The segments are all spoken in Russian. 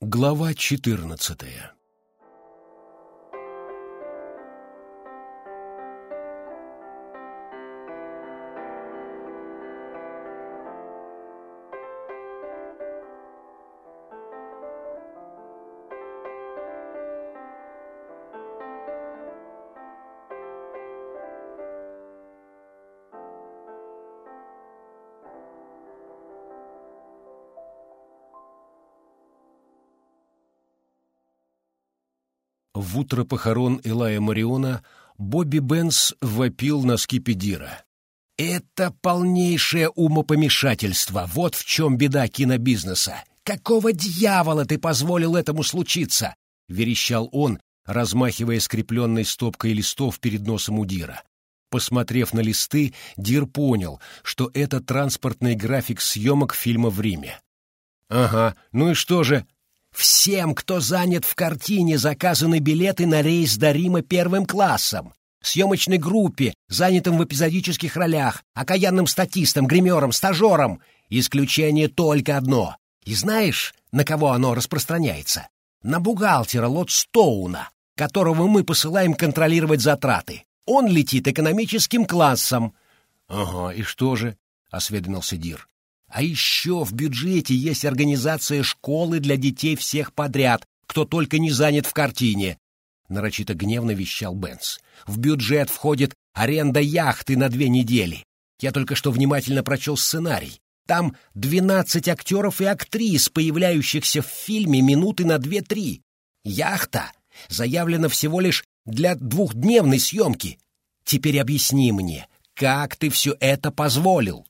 Глава четырнадцатая В утро похорон Элая Мариона Бобби Бенс вопил на скипидира. «Это полнейшее умопомешательство! Вот в чем беда кинобизнеса! Какого дьявола ты позволил этому случиться?» — верещал он, размахивая скрепленной стопкой листов перед носом у Дира. Посмотрев на листы, Дир понял, что это транспортный график съемок фильма в Риме. «Ага, ну и что же?» Всем, кто занят в картине, заказаны билеты на рейс до Рима первым классом. Съемочной группе, занятым в эпизодических ролях, окаянным статистам, гримерам, стажерам. Исключение только одно. И знаешь, на кого оно распространяется? На бухгалтера Лотстоуна, которого мы посылаем контролировать затраты. Он летит экономическим классом. — Ага, и что же? — осведомился Дир. А еще в бюджете есть организация школы для детей всех подряд, кто только не занят в картине. Нарочито гневно вещал Бенц. В бюджет входит аренда яхты на две недели. Я только что внимательно прочел сценарий. Там двенадцать актеров и актрис, появляющихся в фильме минуты на две-три. Яхта заявлена всего лишь для двухдневной съемки. Теперь объясни мне, как ты все это позволил?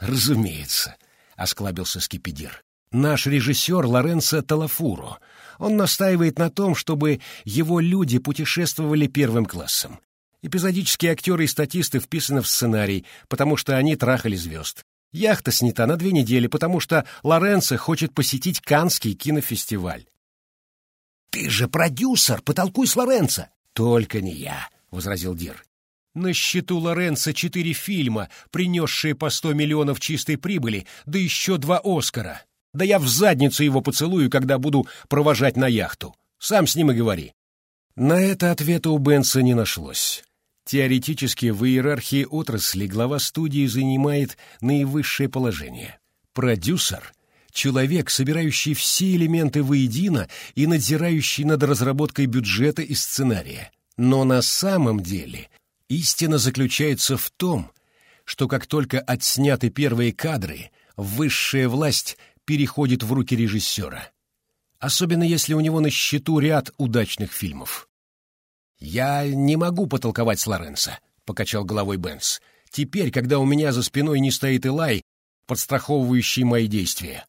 «Разумеется», — осклабился Скипидир. «Наш режиссер Лоренцо Талафуро. Он настаивает на том, чтобы его люди путешествовали первым классом. Эпизодические актеры и статисты вписаны в сценарий, потому что они трахали звезд. Яхта снята на две недели, потому что Лоренцо хочет посетить Канский кинофестиваль. «Ты же продюсер, потолкуй с Лоренцо!» «Только не я», — возразил Дир. На счету Лоренца четыре фильма, принесшие по сто миллионов чистой прибыли, да еще два Оскара. Да я в задницу его поцелую, когда буду провожать на яхту. Сам с ним и говори. На это ответа у Бенса не нашлось. Теоретически в иерархии отрасли глава студии занимает наивысшее положение. Продюсер — человек, собирающий все элементы воедино и надзирающий над разработкой бюджета и сценария. Но на самом деле Истина заключается в том, что как только отсняты первые кадры, высшая власть переходит в руки режиссера. Особенно если у него на счету ряд удачных фильмов. «Я не могу потолковать с Лоренцо», — покачал головой Бенс. «Теперь, когда у меня за спиной не стоит Элай, подстраховывающий мои действия.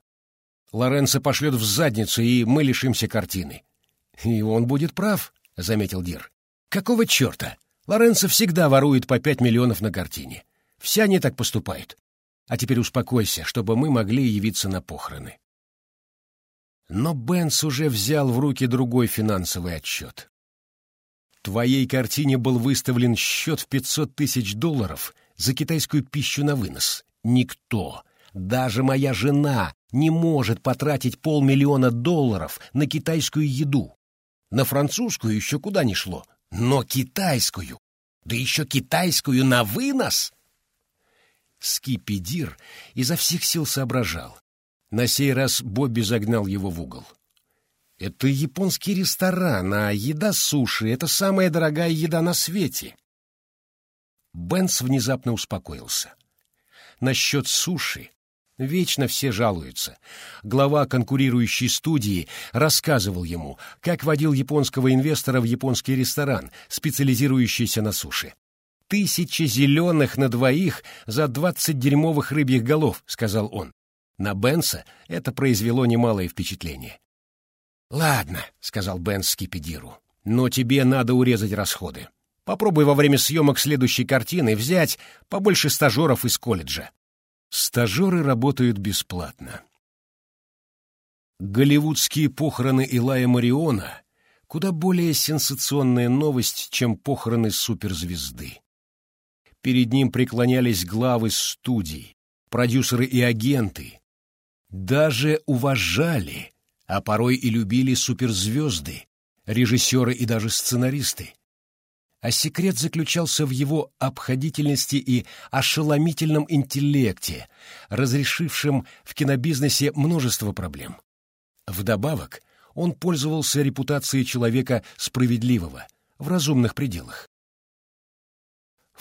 Лоренцо пошлет в задницу, и мы лишимся картины». «И он будет прав», — заметил Дир. «Какого черта? Лоренцо всегда ворует по пять миллионов на картине. Все они так поступают. А теперь успокойся, чтобы мы могли явиться на похороны. Но Бенс уже взял в руки другой финансовый отчет. Твоей картине был выставлен счет в 500 тысяч долларов за китайскую пищу на вынос. Никто, даже моя жена, не может потратить полмиллиона долларов на китайскую еду. На французскую еще куда ни шло, но китайскую, да еще китайскую на вынос! Скипидир изо всех сил соображал. На сей раз Бобби загнал его в угол. Это японский ресторан, а еда суши — это самая дорогая еда на свете. Бенс внезапно успокоился. Насчет суши Вечно все жалуются. Глава конкурирующей студии рассказывал ему, как водил японского инвестора в японский ресторан, специализирующийся на суше. «Тысяча зеленых на двоих за двадцать дерьмовых рыбьих голов», — сказал он. На Бенса это произвело немалое впечатление. «Ладно», — сказал Бенс Скипидиру, — «но тебе надо урезать расходы. Попробуй во время съемок следующей картины взять побольше стажеров из колледжа. Стажеры работают бесплатно. Голливудские похороны Илая Мариона — куда более сенсационная новость, чем похороны суперзвезды. Перед ним преклонялись главы студий, продюсеры и агенты. Даже уважали, а порой и любили суперзвезды, режиссеры и даже сценаристы. А секрет заключался в его обходительности и ошеломительном интеллекте, разрешившем в кинобизнесе множество проблем. Вдобавок, он пользовался репутацией человека справедливого, в разумных пределах.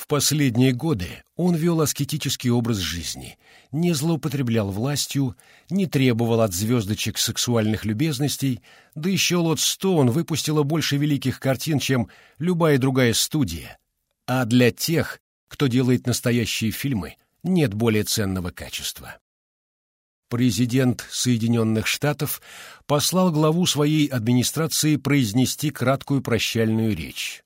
В последние годы он вел аскетический образ жизни, не злоупотреблял властью, не требовал от звездочек сексуальных любезностей, да еще Лот Стоун выпустила больше великих картин, чем любая другая студия. А для тех, кто делает настоящие фильмы, нет более ценного качества. Президент Соединенных Штатов послал главу своей администрации произнести краткую прощальную речь.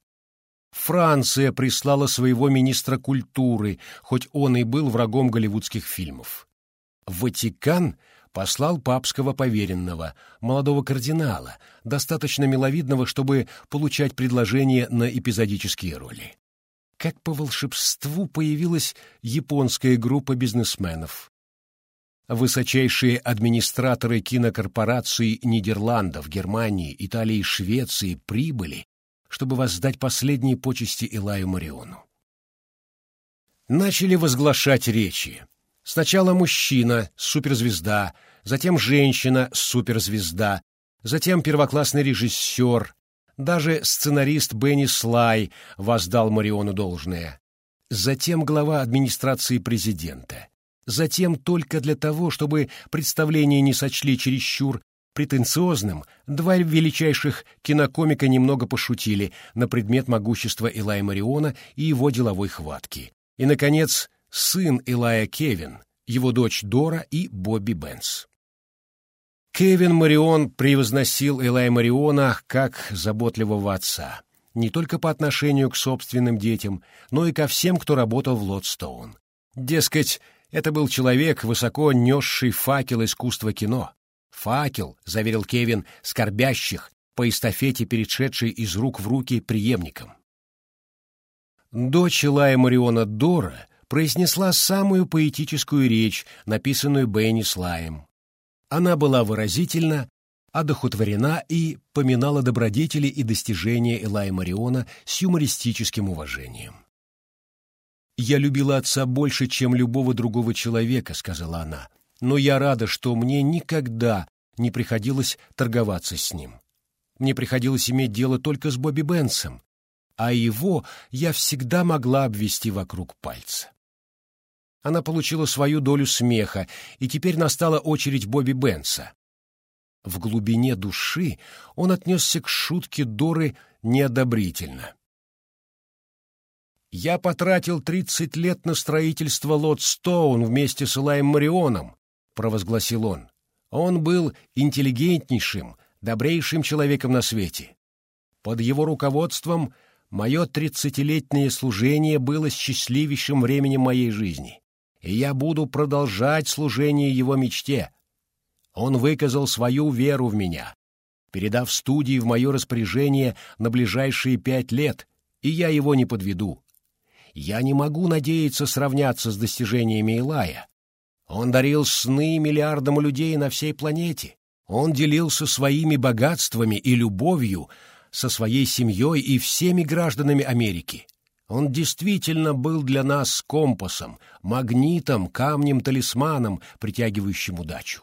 Франция прислала своего министра культуры, хоть он и был врагом голливудских фильмов. Ватикан послал папского поверенного, молодого кардинала, достаточно миловидного, чтобы получать предложения на эпизодические роли. Как по волшебству появилась японская группа бизнесменов. Высочайшие администраторы кинокорпораций Нидерландов, Германии, Италии и Швеции прибыли чтобы воздать последние почести Илаю Мариону. Начали возглашать речи. Сначала мужчина, суперзвезда, затем женщина, суперзвезда, затем первоклассный режиссер, даже сценарист Бенни Слай воздал Мариону должное. Затем глава администрации президента. Затем только для того, чтобы представление не сочли чересчур претенциозным, два величайших кинокомика немного пошутили на предмет могущества Илая Мариона и его деловой хватки. И, наконец, сын Илая Кевин, его дочь Дора и Бобби Бенс. Кевин Марион превозносил Илая Мариона как заботливого отца, не только по отношению к собственным детям, но и ко всем, кто работал в Лотстоун. Дескать, это был человек, высоко несший факел искусства кино, «Факел», — заверил Кевин, скорбящих, по эстафете перешедшей из рук в руки преемникам. Дочь Лая Мариона Дора произнесла самую поэтическую речь, написанную Бенни Слаем. Она была выразительна, одохотворена и поминала добродетели и достижения Элая Мариона с юмористическим уважением. «Я любила отца больше, чем любого другого человека», — сказала она, но я рада, что мне никогда не приходилось торговаться с ним. Мне приходилось иметь дело только с Бобби Бенсом, а его я всегда могла обвести вокруг пальца. Она получила свою долю смеха, и теперь настала очередь Бобби Бенса. В глубине души он отнесся к шутке Доры неодобрительно. «Я потратил тридцать лет на строительство Лотстоун вместе с Илаем Марионом», — провозгласил он. Он был интеллигентнейшим, добрейшим человеком на свете. Под его руководством мое тридцатилетнее служение было счастливейшим временем моей жизни, и я буду продолжать служение его мечте. Он выказал свою веру в меня, передав студии в мое распоряжение на ближайшие пять лет, и я его не подведу. Я не могу надеяться сравняться с достижениями Илая, он дарил сны миллиардам людей на всей планете. Он делился своими богатствами и любовью со своей семьей и всеми гражданами Америки. Он действительно был для нас компасом, магнитом, камнем-талисманом, притягивающим удачу.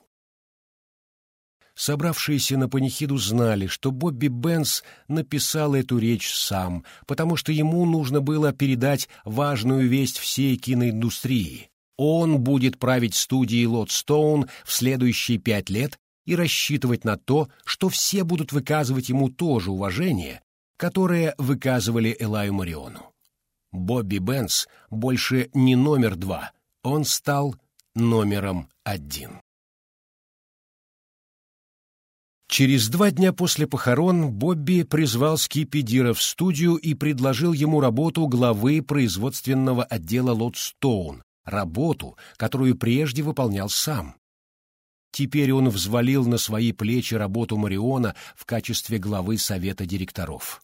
Собравшиеся на панихиду знали, что Бобби Бенс написал эту речь сам, потому что ему нужно было передать важную весть всей киноиндустрии. Он будет править студией Лотстоун в следующие пять лет и рассчитывать на то, что все будут выказывать ему то же уважение, которое выказывали Элаю Мариону. Бобби Бенс больше не номер два, он стал номером один. Через два дня после похорон Бобби призвал Скиппи Дира в студию и предложил ему работу главы производственного отдела Лотстоун, работу, которую прежде выполнял сам. Теперь он взвалил на свои плечи работу Мариона в качестве главы совета директоров.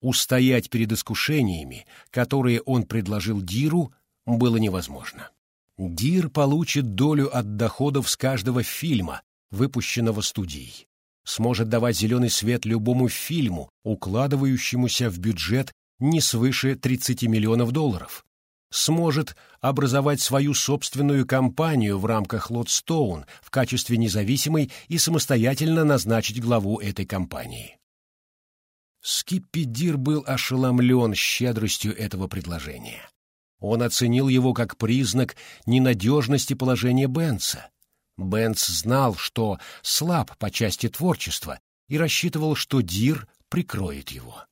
Устоять перед искушениями, которые он предложил Диру, было невозможно. Дир получит долю от доходов с каждого фильма, выпущенного студией. сможет давать зеленый свет любому фильму, укладывающемуся в бюджет не свыше 30 миллионов долларов, сможет образовать свою собственную компанию в рамках Лотстоун в качестве независимой и самостоятельно назначить главу этой компании. Скиппи Дир был ошеломлен щедростью этого предложения. Он оценил его как признак ненадежности положения Бенца. Бенц знал, что слаб по части творчества, и рассчитывал, что Дир прикроет его.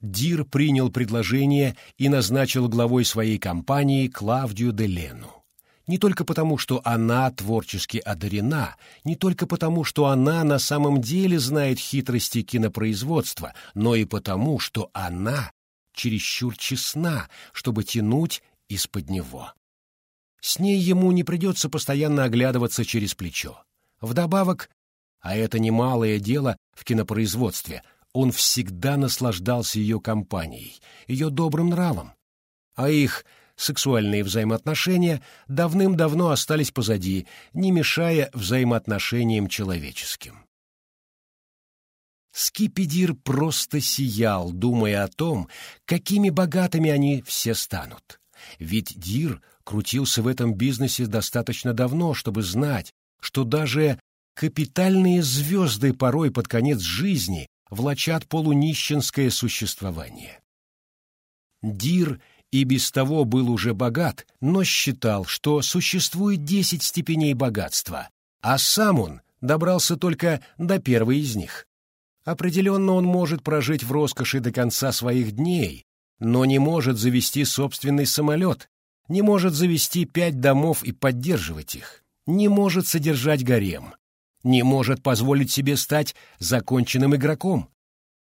Дир принял предложение и назначил главой своей компании Клавдию де Лену. Не только потому, что она творчески одарена, не только потому, что она на самом деле знает хитрости кинопроизводства, но и потому, что она чересчур честна, чтобы тянуть из-под него. С ней ему не придется постоянно оглядываться через плечо. Вдобавок, а это немалое дело в кинопроизводстве — он всегда наслаждался ее компанией, ее добрым нравом. А их сексуальные взаимоотношения давным-давно остались позади, не мешая взаимоотношениям человеческим. Скиппи Дир просто сиял, думая о том, какими богатыми они все станут. Ведь Дир крутился в этом бизнесе достаточно давно, чтобы знать, что даже капитальные звезды порой под конец жизни влачат полунищенское существование. Дир и без того был уже богат, но считал, что существует десять степеней богатства, а сам он добрался только до первой из них. Определенно он может прожить в роскоши до конца своих дней, но не может завести собственный самолет, не может завести пять домов и поддерживать их, не может содержать гарем, не может позволить себе стать законченным игроком,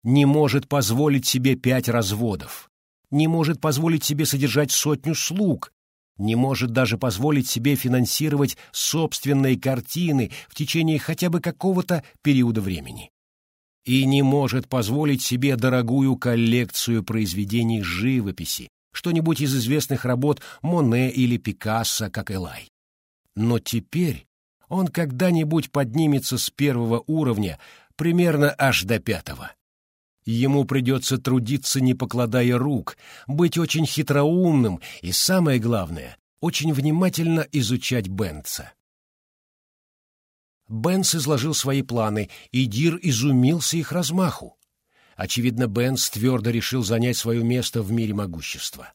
не может позволить себе пять разводов, не может позволить себе содержать сотню слуг, не может даже позволить себе финансировать собственные картины в течение хотя бы какого-то периода времени. И не может позволить себе дорогую коллекцию произведений живописи, что-нибудь из известных работ Моне или Пикассо, как Элай. Но теперь он когда-нибудь поднимется с первого уровня примерно аж до пятого. Ему придется трудиться, не покладая рук, быть очень хитроумным и, самое главное, очень внимательно изучать Бенца. Бенц изложил свои планы, и Дир изумился их размаху. Очевидно, Бенц твердо решил занять свое место в мире могущества.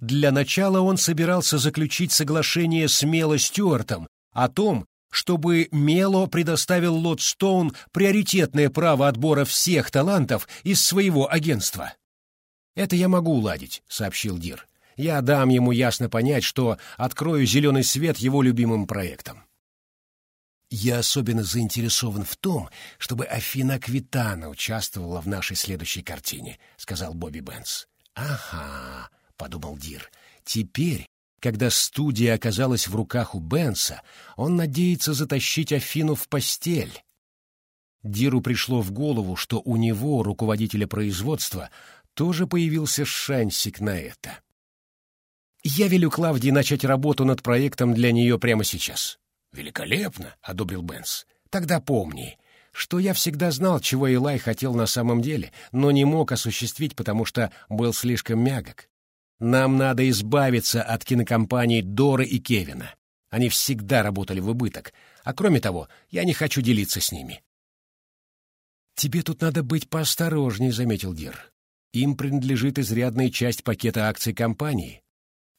Для начала он собирался заключить соглашение с Мело Стюартом о том, чтобы Мело предоставил Лотстоун приоритетное право отбора всех талантов из своего агентства. «Это я могу уладить», — сообщил Дир. «Я дам ему ясно понять, что открою зеленый свет его любимым проектам». «Я особенно заинтересован в том, чтобы Афина Аквитана участвовала в нашей следующей картине», — сказал Бобби Бенс. «Ага», — подумал Дир, — «теперь когда студия оказалась в руках у Бенса, он надеется затащить Афину в постель. Диру пришло в голову, что у него, руководителя производства, тоже появился шансик на это. «Я велю Клавдии начать работу над проектом для нее прямо сейчас». «Великолепно!» — одобрил Бенс. «Тогда помни, что я всегда знал, чего Илай хотел на самом деле, но не мог осуществить, потому что был слишком мягок. Нам надо избавиться от кинокомпаний Доры и Кевина. Они всегда работали в убыток, а кроме того, я не хочу делиться с ними. «Тебе тут надо быть поосторожней», — заметил Дир. «Им принадлежит изрядная часть пакета акций компании».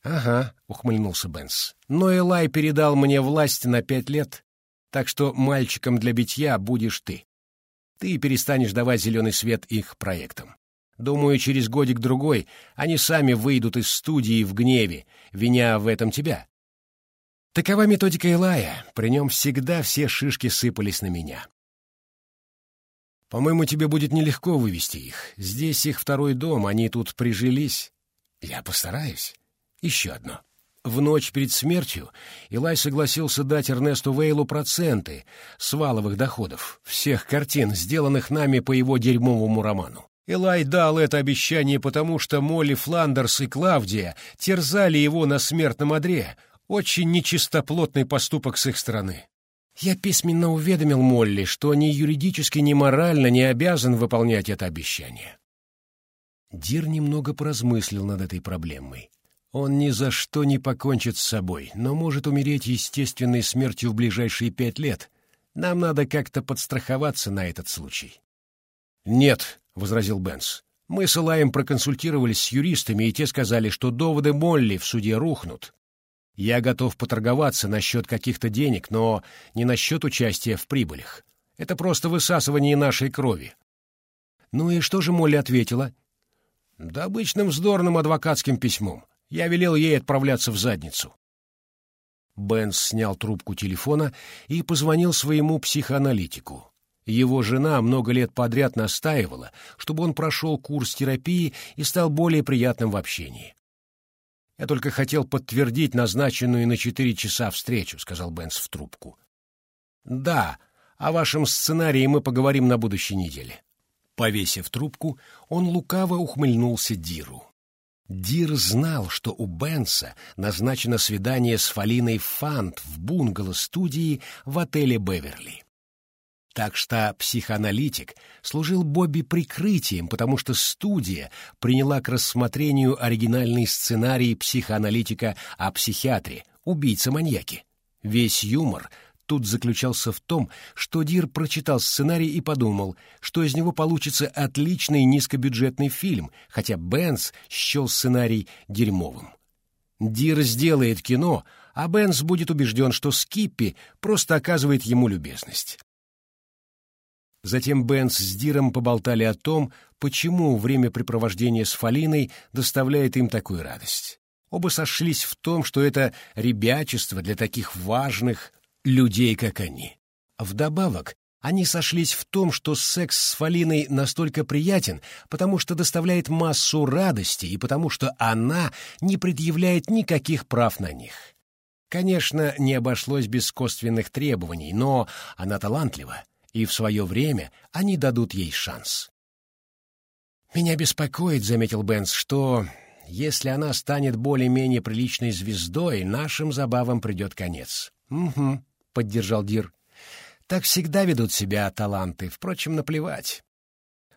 «Ага», — ухмыльнулся Бенс. «Но Элай передал мне власть на пять лет, так что мальчиком для битья будешь ты. Ты перестанешь давать зеленый свет их проектам. Думаю, через годик-другой они сами выйдут из студии в гневе, виня в этом тебя. Такова методика Илая, при нем всегда все шишки сыпались на меня. По-моему, тебе будет нелегко вывести их. Здесь их второй дом, они тут прижились. Я постараюсь. Еще одно. В ночь перед смертью Илай согласился дать Эрнесту Вейлу проценты с валовых доходов всех картин, сделанных нами по его дерьмовому роману. Элай дал это обещание потому, что Молли Фландерс и Клавдия терзали его на смертном одре. Очень нечистоплотный поступок с их стороны. Я письменно уведомил Молли, что ни юридически, ни морально не обязан выполнять это обещание. Дир немного поразмыслил над этой проблемой. Он ни за что не покончит с собой, но может умереть естественной смертью в ближайшие пять лет. Нам надо как-то подстраховаться на этот случай. «Нет», — возразил Бенс, — «мы с Илаем проконсультировались с юристами, и те сказали, что доводы Молли в суде рухнут. Я готов поторговаться насчет каких-то денег, но не насчет участия в прибылях. Это просто высасывание нашей крови». «Ну и что же Молли ответила?» «Да обычным вздорным адвокатским письмом. Я велел ей отправляться в задницу». Бенс снял трубку телефона и позвонил своему психоаналитику. Его жена много лет подряд настаивала, чтобы он прошел курс терапии и стал более приятным в общении. «Я только хотел подтвердить назначенную на четыре часа встречу», — сказал Бенс в трубку. «Да, о вашем сценарии мы поговорим на будущей неделе». Повесив трубку, он лукаво ухмыльнулся Диру. Дир знал, что у Бенса назначено свидание с Фалиной Фант в бунгало-студии в отеле «Беверли». Так что психоаналитик служил Бобби прикрытием, потому что студия приняла к рассмотрению оригинальный сценарий психоаналитика о психиатре, убийце-маньяке. Весь юмор тут заключался в том, что Дир прочитал сценарий и подумал, что из него получится отличный низкобюджетный фильм, хотя Бенс счел сценарий дерьмовым. Дир сделает кино, а Бенс будет убежден, что Скиппи просто оказывает ему любезность. Затем Бенс с Диром поболтали о том, почему времяпрепровождение с Фалиной доставляет им такую радость. Оба сошлись в том, что это ребячество для таких важных людей, как они. Вдобавок, они сошлись в том, что секс с Фалиной настолько приятен, потому что доставляет массу радости и потому что она не предъявляет никаких прав на них. Конечно, не обошлось без косвенных требований, но она талантлива, и в свое время они дадут ей шанс. «Меня беспокоит», — заметил Бенс, — «что если она станет более-менее приличной звездой, нашим забавам придет конец». «Угу», — поддержал Дир. «Так всегда ведут себя таланты, впрочем, наплевать.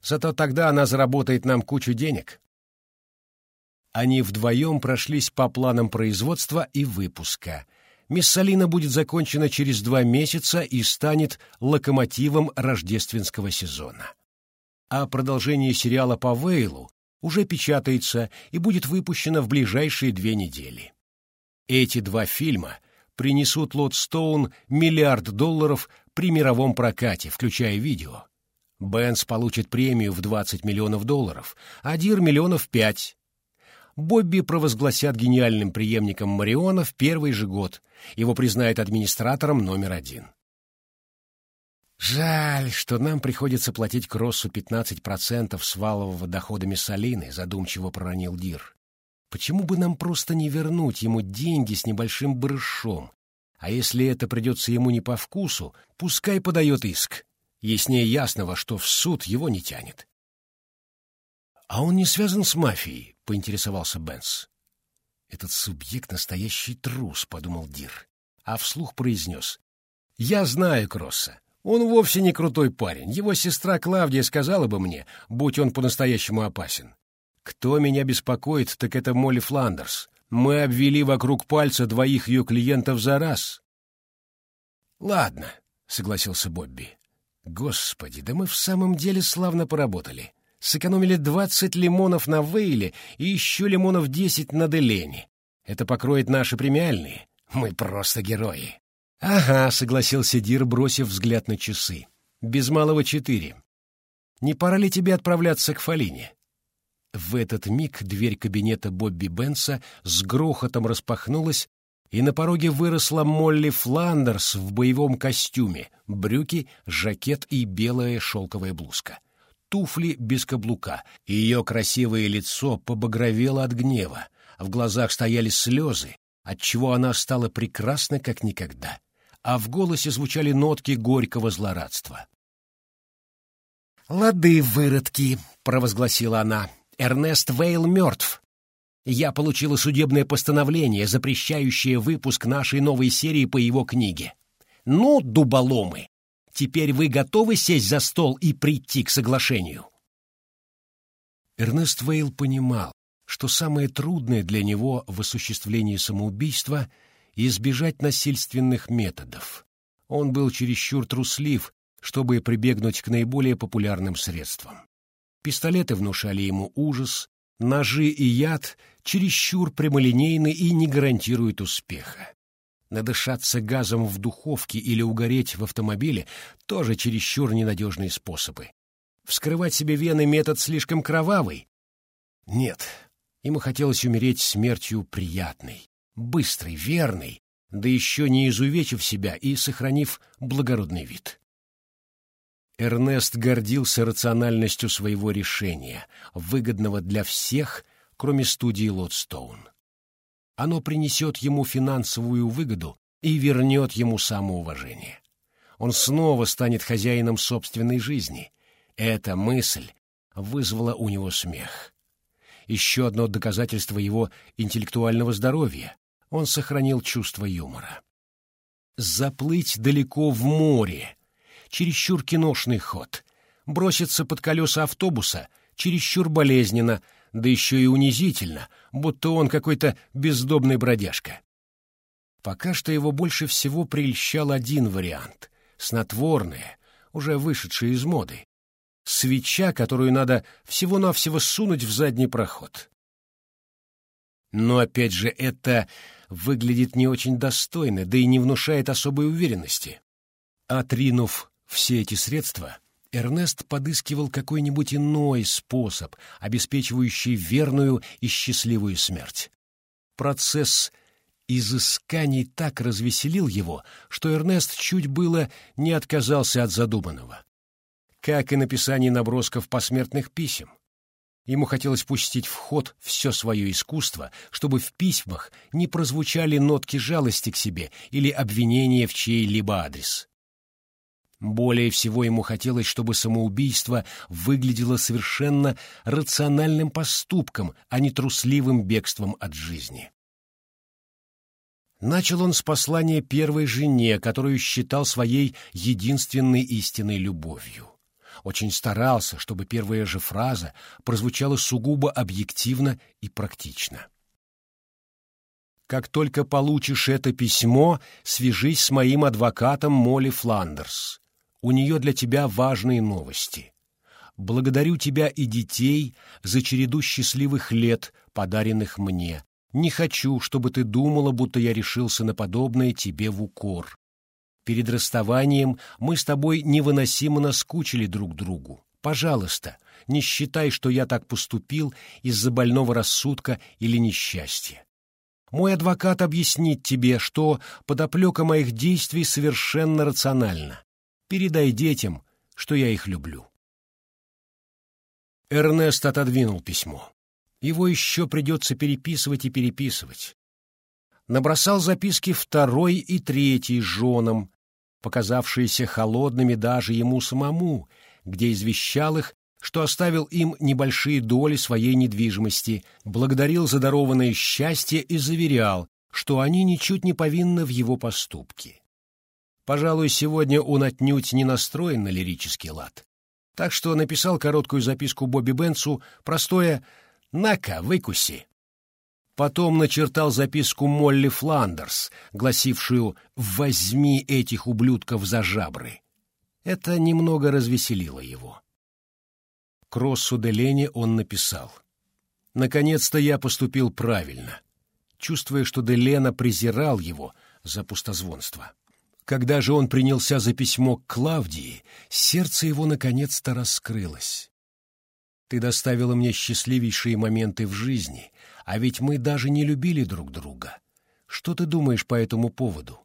Зато тогда она заработает нам кучу денег». Они вдвоем прошлись по планам производства и выпуска — Мессалина будет закончена через два месяца и станет локомотивом рождественского сезона. А продолжение сериала по Вейлу уже печатается и будет выпущено в ближайшие две недели. Эти два фильма принесут Лотстоун миллиард долларов при мировом прокате, включая видео. Бенс получит премию в 20 миллионов долларов, а Дир — миллионов пять, Бобби провозгласят гениальным преемником Мариона в первый же год. Его признают администратором номер один. «Жаль, что нам приходится платить Кроссу 15% с валового дохода Миссалины», — задумчиво проронил Дир. «Почему бы нам просто не вернуть ему деньги с небольшим барышом? А если это придется ему не по вкусу, пускай подает иск. Яснее ясного, что в суд его не тянет». «А он не связан с мафией?» — поинтересовался Бенс. «Этот субъект — настоящий трус», — подумал Дир, а вслух произнес. «Я знаю Кросса. Он вовсе не крутой парень. Его сестра Клавдия сказала бы мне, будь он по-настоящему опасен. Кто меня беспокоит, так это Молли Фландерс. Мы обвели вокруг пальца двоих ее клиентов за раз». «Ладно», — согласился Бобби. «Господи, да мы в самом деле славно поработали сэкономили двадцать лимонов на Вейле и еще лимонов десять на де Лене. Это покроет наши премиальные. Мы просто герои. — Ага, — согласился Дир, бросив взгляд на часы. — Без малого четыре. Не пора ли тебе отправляться к Фалине? В этот миг дверь кабинета Бобби Бенса с грохотом распахнулась, и на пороге выросла Молли Фландерс в боевом костюме, брюки, жакет и белая шелковая блузка туфли без каблука, ее красивое лицо побагровело от гнева, в глазах стояли слезы, отчего она стала прекрасна как никогда, а в голосе звучали нотки горького злорадства. «Лады, выродки!» — провозгласила она. «Эрнест Вейл мертв. Я получила судебное постановление, запрещающее выпуск нашей новой серии по его книге. Ну, дуболомы, теперь вы готовы сесть за стол и прийти к соглашению? Эрнест Вейл понимал, что самое трудное для него в осуществлении самоубийства — избежать насильственных методов. Он был чересчур труслив, чтобы прибегнуть к наиболее популярным средствам. Пистолеты внушали ему ужас, ножи и яд чересчур прямолинейны и не гарантируют успеха. Надышаться газом в духовке или угореть в автомобиле — тоже чересчур ненадежные способы. Вскрывать себе вены метод слишком кровавый? Нет, ему хотелось умереть смертью приятной, быстрой, верной, да еще не изувечив себя и сохранив благородный вид. Эрнест гордился рациональностью своего решения, выгодного для всех, кроме студии Лотстоун. Оно принесет ему финансовую выгоду и вернет ему самоуважение. Он снова станет хозяином собственной жизни. Эта мысль вызвала у него смех. Еще одно доказательство его интеллектуального здоровья. Он сохранил чувство юмора. Заплыть далеко в море — чересчур киношный ход. Броситься под колеса автобуса — чересчур болезненно, да еще и унизительно, будто он какой-то бездомный бродяжка. Пока что его больше всего прельщал один вариант — снотворное, уже вышедшее из моды. Свеча, которую надо всего-навсего сунуть в задний проход. Но, опять же, это выглядит не очень достойно, да и не внушает особой уверенности. Отринув все эти средства, Эрнест подыскивал какой-нибудь иной способ, обеспечивающий верную и счастливую смерть. Процесс изысканий так развеселил его, что Эрнест чуть было не отказался от задуманного. Как и написание набросков посмертных писем. Ему хотелось пустить в ход все свое искусство, чтобы в письмах не прозвучали нотки жалости к себе или обвинения в чей-либо адрес. Более всего ему хотелось, чтобы самоубийство выглядело совершенно рациональным поступком, а не трусливым бегством от жизни. Начал он с послания первой жене, которую считал своей единственной истинной любовью очень старался, чтобы первая же фраза прозвучала сугубо объективно и практично. «Как только получишь это письмо, свяжись с моим адвокатом Молли Фландерс. У нее для тебя важные новости. Благодарю тебя и детей за череду счастливых лет, подаренных мне. Не хочу, чтобы ты думала, будто я решился на подобное тебе в укор. Перед расставанием мы с тобой невыносимо наскучили друг другу. Пожалуйста, не считай, что я так поступил из-за больного рассудка или несчастья. Мой адвокат объяснит тебе, что подоплека моих действий совершенно рациональна. Передай детям, что я их люблю. Эрнест отодвинул письмо. Его еще придется переписывать и переписывать. Набросал записки второй и третьей женам, показавшиеся холодными даже ему самому, где извещал их, что оставил им небольшие доли своей недвижимости, благодарил за дарованное счастье и заверял, что они ничуть не повинны в его поступке. Пожалуй, сегодня он отнюдь не настроен на лирический лад. Так что написал короткую записку Бобби Бенцу, простое «На-ка, выкуси». Потом начертал записку Молли Фландерс, гласившую «Возьми этих ублюдков за жабры». Это немного развеселило его. К Россу де Лене он написал. «Наконец-то я поступил правильно», чувствуя, что де Лена презирал его за пустозвонство. Когда же он принялся за письмо к Клавдии, сердце его наконец-то раскрылось. «Ты доставила мне счастливейшие моменты в жизни», а ведь мы даже не любили друг друга. Что ты думаешь по этому поводу?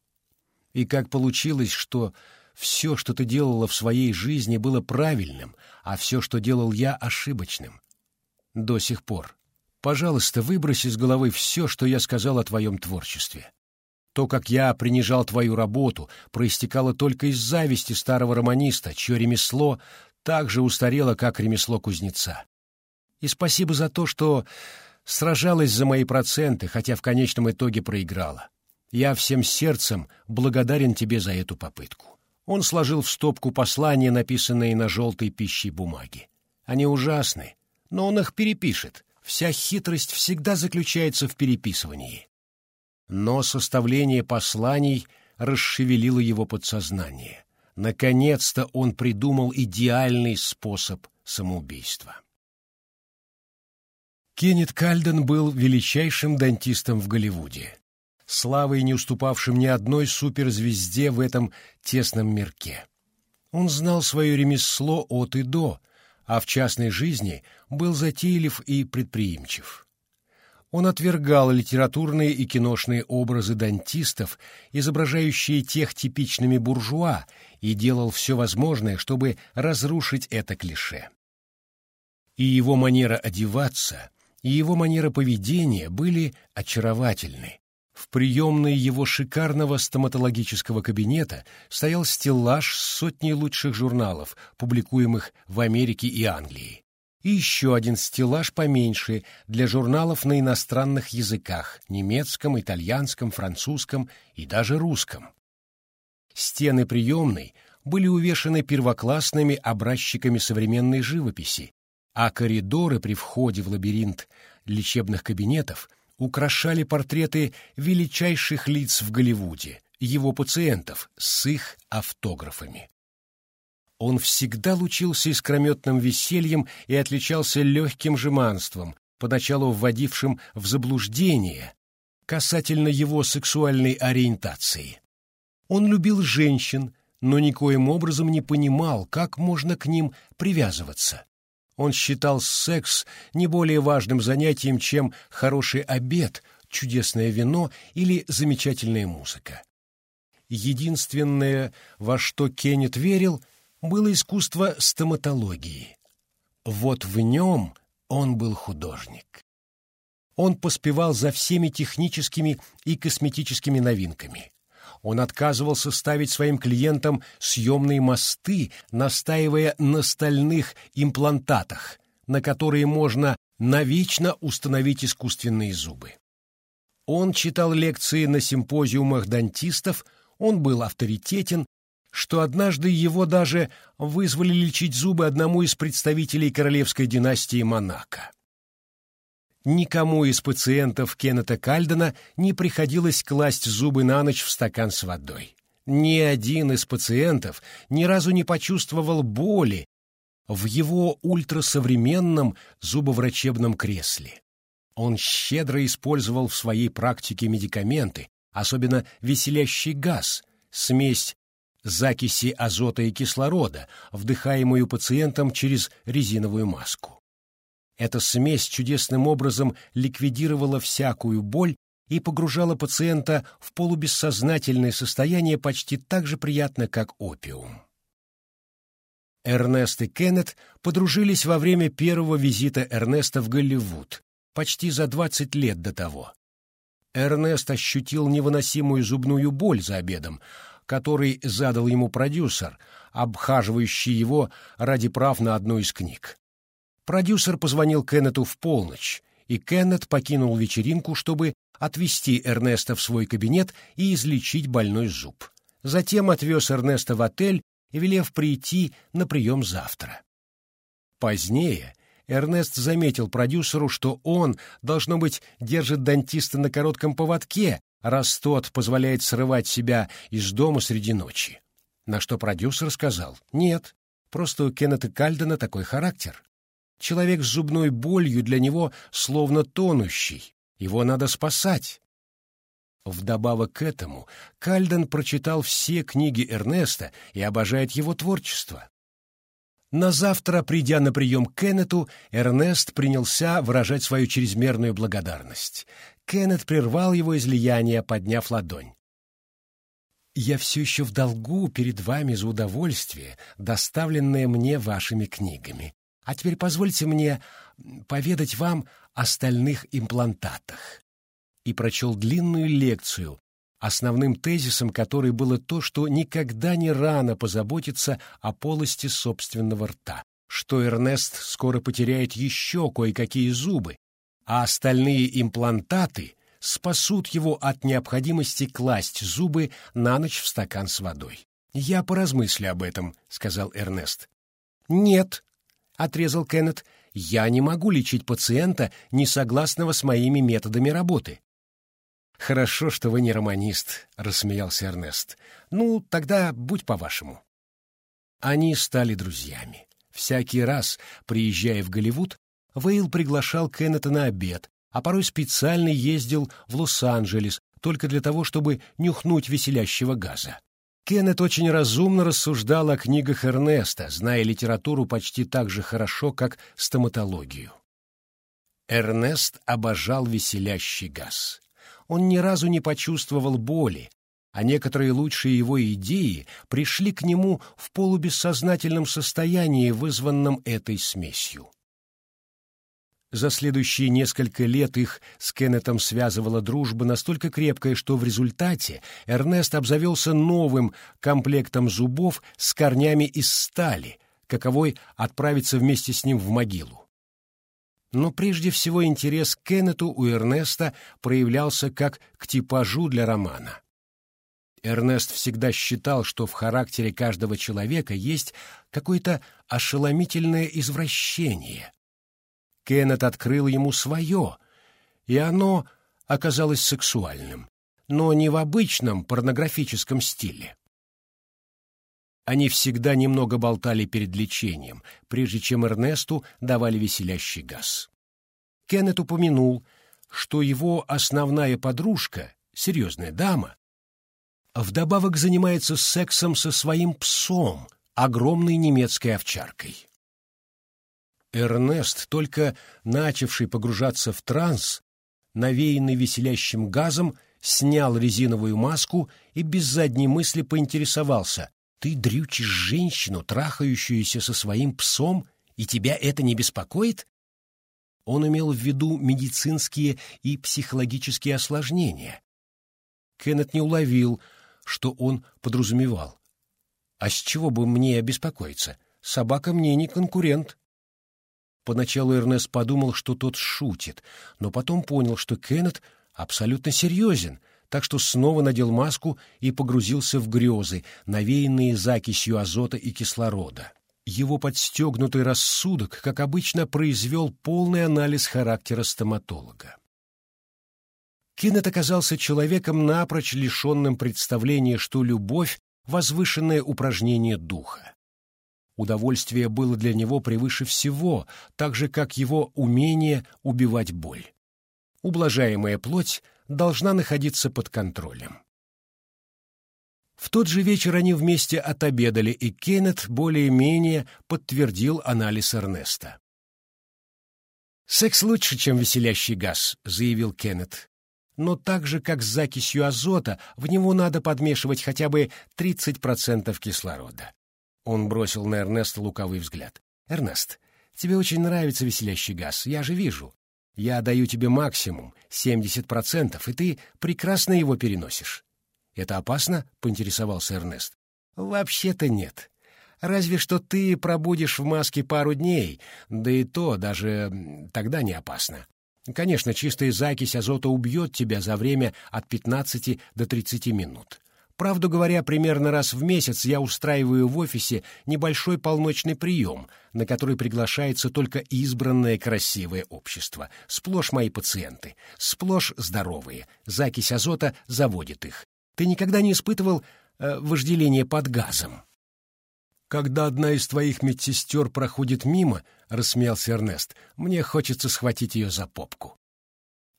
И как получилось, что все, что ты делала в своей жизни, было правильным, а все, что делал я, ошибочным? До сих пор. Пожалуйста, выбрось из головы все, что я сказал о твоем творчестве. То, как я принижал твою работу, проистекало только из зависти старого романиста, чье ремесло так же устарело, как ремесло кузнеца. И спасибо за то, что сражалась за мои проценты, хотя в конечном итоге проиграла. Я всем сердцем благодарен тебе за эту попытку. Он сложил в стопку послания, написанные на желтой пищей бумаге. Они ужасны, но он их перепишет. Вся хитрость всегда заключается в переписывании. Но составление посланий расшевелило его подсознание. Наконец-то он придумал идеальный способ самоубийства. Кеннет Кальден был величайшим дантистом в Голливуде, славой не уступавшим ни одной суперзвезде в этом тесном мирке. Он знал свое ремесло от и до, а в частной жизни был затейлив и предприимчив. Он отвергал литературные и киношные образы дантистов, изображающие тех типичными буржуа, и делал все возможное, чтобы разрушить это клише. И его манера одеваться, и его манера поведения были очаровательны. В приемной его шикарного стоматологического кабинета стоял стеллаж с сотней лучших журналов, публикуемых в Америке и Англии и еще один стеллаж поменьше для журналов на иностранных языках — немецком, итальянском, французском и даже русском. Стены приемной были увешаны первоклассными образчиками современной живописи, а коридоры при входе в лабиринт лечебных кабинетов украшали портреты величайших лиц в Голливуде, его пациентов с их автографами. Он всегда лучился искрометным весельем и отличался легким жеманством, поначалу вводившим в заблуждение касательно его сексуальной ориентации. Он любил женщин, но никоим образом не понимал, как можно к ним привязываться. Он считал секс не более важным занятием, чем хороший обед, чудесное вино или замечательная музыка. Единственное, во что Кеннет верил — было искусство стоматологии. Вот в нем он был художник. Он поспевал за всеми техническими и косметическими новинками. Он отказывался ставить своим клиентам съемные мосты, настаивая на стальных имплантатах, на которые можно навечно установить искусственные зубы. Он читал лекции на симпозиумах дантистов, он был авторитетен что однажды его даже вызвали лечить зубы одному из представителей королевской династии Монако. Никому из пациентов Кеннета Кальдена не приходилось класть зубы на ночь в стакан с водой. Ни один из пациентов ни разу не почувствовал боли в его ультрасовременном зубоврачебном кресле. Он щедро использовал в своей практике медикаменты, особенно веселящий газ, смесь закиси азота и кислорода, вдыхаемую пациентом через резиновую маску. Эта смесь чудесным образом ликвидировала всякую боль и погружала пациента в полубессознательное состояние почти так же приятно, как опиум. Эрнест и Кеннет подружились во время первого визита Эрнеста в Голливуд, почти за 20 лет до того. Эрнест ощутил невыносимую зубную боль за обедом, который задал ему продюсер, обхаживающий его ради прав на одну из книг. Продюсер позвонил Кеннету в полночь, и Кеннет покинул вечеринку, чтобы отвезти Эрнеста в свой кабинет и излечить больной зуб. Затем отвез Эрнеста в отель, велев прийти на прием завтра. Позднее Эрнест заметил продюсеру, что он, должно быть, держит дантиста на коротком поводке, раз тот позволяет срывать себя из дома среди ночи. На что продюсер сказал, нет, просто у Кеннета Кальдена такой характер. Человек с зубной болью для него словно тонущий, его надо спасать. Вдобавок к этому, Кальден прочитал все книги Эрнеста и обожает его творчество. На завтра, придя на прием к Кеннету, Эрнест принялся выражать свою чрезмерную благодарность. Кеннет прервал его излияние, подняв ладонь. «Я все еще в долгу перед вами за удовольствие, доставленное мне вашими книгами. А теперь позвольте мне поведать вам о стальных имплантатах». И прочел длинную лекцию, основным тезисом которой было то, что никогда не рано позаботиться о полости собственного рта, что Эрнест скоро потеряет еще кое-какие зубы, а остальные имплантаты спасут его от необходимости класть зубы на ночь в стакан с водой. «Я поразмыслю об этом», — сказал Эрнест. «Нет», — отрезал Кеннет, — «я не могу лечить пациента, не согласного с моими методами работы». «Хорошо, что вы не романист», — рассмеялся Эрнест. «Ну, тогда будь по-вашему». Они стали друзьями. Всякий раз, приезжая в Голливуд, Вейл приглашал Кеннета на обед, а порой специально ездил в Лос-Анджелес только для того, чтобы нюхнуть веселящего газа. Кеннет очень разумно рассуждал о книгах Эрнеста, зная литературу почти так же хорошо, как стоматологию. Эрнест обожал веселящий газ. Он ни разу не почувствовал боли, а некоторые лучшие его идеи пришли к нему в полубессознательном состоянии, вызванном этой смесью. За следующие несколько лет их с Кеннетом связывала дружба настолько крепкая, что в результате Эрнест обзавелся новым комплектом зубов с корнями из стали, каковой отправиться вместе с ним в могилу. Но прежде всего интерес к Кеннету у Эрнеста проявлялся как к типажу для романа. Эрнест всегда считал, что в характере каждого человека есть какое-то ошеломительное извращение, Кеннет открыл ему свое, и оно оказалось сексуальным, но не в обычном порнографическом стиле. Они всегда немного болтали перед лечением, прежде чем Эрнесту давали веселящий газ. Кеннет упомянул, что его основная подружка, серьезная дама, вдобавок занимается сексом со своим псом, огромной немецкой овчаркой. Эрнест, только начавший погружаться в транс, навеянный веселящим газом, снял резиновую маску и без задней мысли поинтересовался. «Ты дрючишь женщину, трахающуюся со своим псом, и тебя это не беспокоит?» Он имел в виду медицинские и психологические осложнения. Кеннет не уловил, что он подразумевал. «А с чего бы мне беспокоиться? Собака мне не конкурент». Поначалу Эрнест подумал, что тот шутит, но потом понял, что Кеннет абсолютно серьезен, так что снова надел маску и погрузился в грезы, навеянные закисью азота и кислорода. Его подстегнутый рассудок, как обычно, произвел полный анализ характера стоматолога. Кеннет оказался человеком, напрочь лишенным представления, что любовь — возвышенное упражнение духа. Удовольствие было для него превыше всего, так же, как его умение убивать боль. Ублажаемая плоть должна находиться под контролем. В тот же вечер они вместе отобедали, и Кеннет более-менее подтвердил анализ Эрнеста. «Секс лучше, чем веселящий газ», — заявил Кеннет. «Но так же, как с закисью азота, в него надо подмешивать хотя бы 30% кислорода. Он бросил на Эрнеста лукавый взгляд. «Эрнест, тебе очень нравится веселящий газ, я же вижу. Я даю тебе максимум, 70%, и ты прекрасно его переносишь». «Это опасно?» — поинтересовался Эрнест. «Вообще-то нет. Разве что ты пробудешь в маске пару дней, да и то даже тогда не опасно. Конечно, чистая закись азота убьет тебя за время от 15 до 30 минут. Правду говоря, примерно раз в месяц я устраиваю в офисе небольшой полночный прием, на который приглашается только избранное красивое общество. Сплошь мои пациенты, сплошь здоровые. Закись азота заводит их. Ты никогда не испытывал э, вожделение под газом? «Когда одна из твоих медсестер проходит мимо, — рассмеялся Эрнест, — мне хочется схватить ее за попку».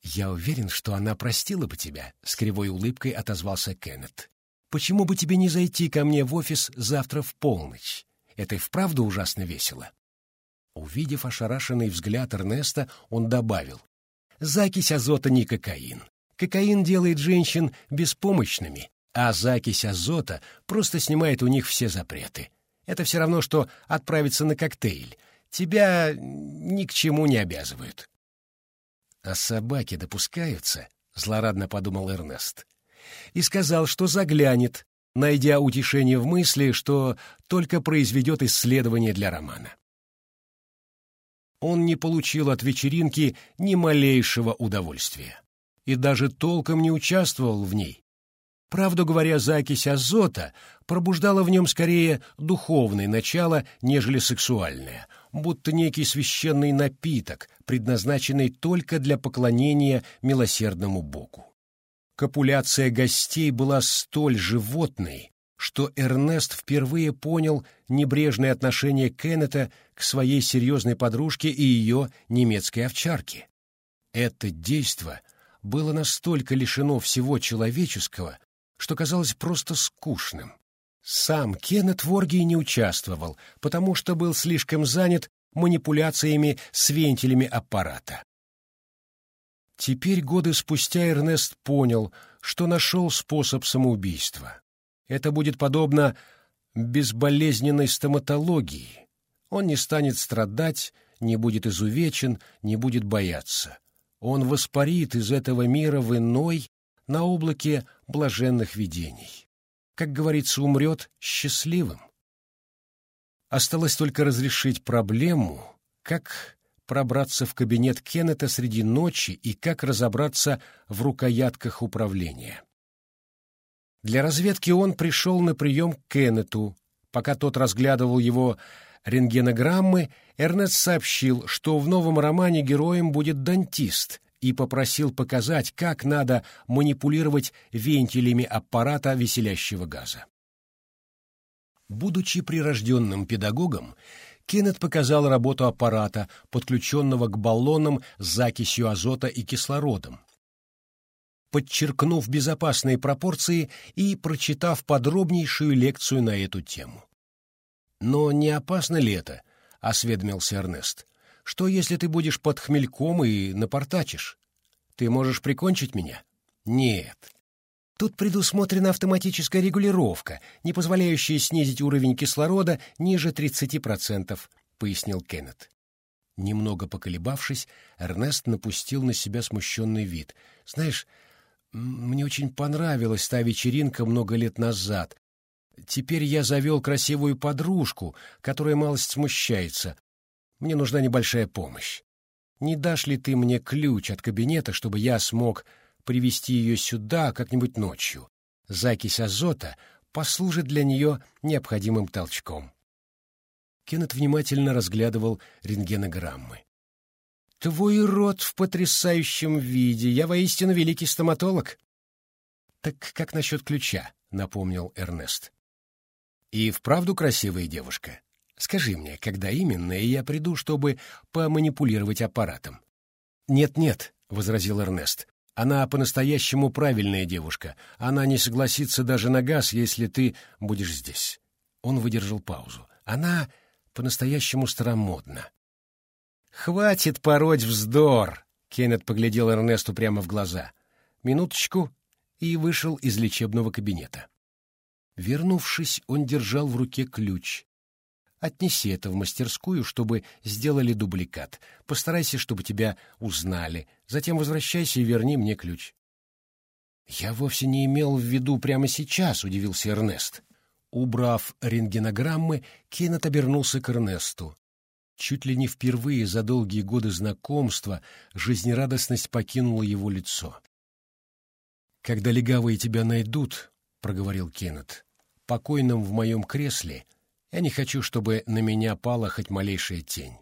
«Я уверен, что она простила бы тебя», — с кривой улыбкой отозвался Кеннет. Почему бы тебе не зайти ко мне в офис завтра в полночь? Это и вправду ужасно весело». Увидев ошарашенный взгляд Эрнеста, он добавил. «Закись азота не кокаин. Кокаин делает женщин беспомощными, а закись азота просто снимает у них все запреты. Это все равно, что отправиться на коктейль. Тебя ни к чему не обязывают». «А собаки допускаются?» — злорадно подумал Эрнест и сказал, что заглянет, найдя утешение в мысли, что только произведет исследование для романа. Он не получил от вечеринки ни малейшего удовольствия. и даже толком не участвовал в ней. Правду говоря, закись азота пробуждала в нем скорее духовное начало, нежели сексуальное, будто некий священный напиток, предназначенный только для поклонения милосердному Богу. Копуляция гостей была столь животной, что Эрнест впервые понял небрежное отношение Кеннета к своей серьезной подружке и ее немецкой овчарке. Это действо было настолько лишено всего человеческого, что казалось просто скучным. Сам Кеннет в оргии не участвовал, потому что был слишком занят манипуляциями с вентилями аппарата. Теперь, годы спустя, Эрнест понял, что нашел способ самоубийства. Это будет подобно безболезненной стоматологии. Он не станет страдать, не будет изувечен, не будет бояться. Он воспарит из этого мира в иной, на облаке блаженных видений. Как говорится, умрет счастливым. Осталось только разрешить проблему, как пробраться в кабинет Кеннета среди ночи и как разобраться в рукоятках управления. Для разведки он пришел на прием к Кеннету. Пока тот разглядывал его рентгенограммы, Эрнест сообщил, что в новом романе героем будет дантист, и попросил показать, как надо манипулировать вентилями аппарата веселящего газа. Будучи прирожденным педагогом, Кеннет показал работу аппарата, подключенного к баллонам с закисью азота и кислородом, подчеркнув безопасные пропорции и прочитав подробнейшую лекцию на эту тему. «Но не опасно ли это?» — осведомился Эрнест. Что, если ты будешь под хмельком и напортачишь? Ты можешь прикончить меня? Нет. Тут предусмотрена автоматическая регулировка, не позволяющая снизить уровень кислорода ниже 30%, пояснил Кеннет. Немного поколебавшись, Эрнест напустил на себя смущенный вид. «Знаешь, мне очень понравилась та вечеринка много лет назад. Теперь я завел красивую подружку, которая малость смущается, мне нужна небольшая помощь. Не дашь ли ты мне ключ от кабинета, чтобы я смог привести ее сюда как-нибудь ночью? Закись азота послужит для нее необходимым толчком. Кеннет внимательно разглядывал рентгенограммы. «Твой рот в потрясающем виде. Я воистину великий стоматолог». «Так как насчет ключа?» — напомнил Эрнест. «И вправду красивая девушка?» Скажи мне, когда именно, и я приду, чтобы поманипулировать аппаратом. «Нет-нет», — возразил Эрнест, — «она по-настоящему правильная девушка. Она не согласится даже на газ, если ты будешь здесь». Он выдержал паузу. «Она по-настоящему старомодна». «Хватит пороть вздор!» — Кеннет поглядел Эрнесту прямо в глаза. «Минуточку» и вышел из лечебного кабинета. Вернувшись, он держал в руке ключ. Отнеси это в мастерскую, чтобы сделали дубликат. Постарайся, чтобы тебя узнали. Затем возвращайся и верни мне ключ. Я вовсе не имел в виду прямо сейчас, удивился Эрнест. Убрав рентгенограммы, Кеннет обернулся к Эрнесту. Чуть ли не впервые за долгие годы знакомства жизнерадостность покинула его лицо. «Когда легавые тебя найдут», — проговорил Кеннет, — «покойным в моем кресле — я не хочу, чтобы на меня пала хоть малейшая тень.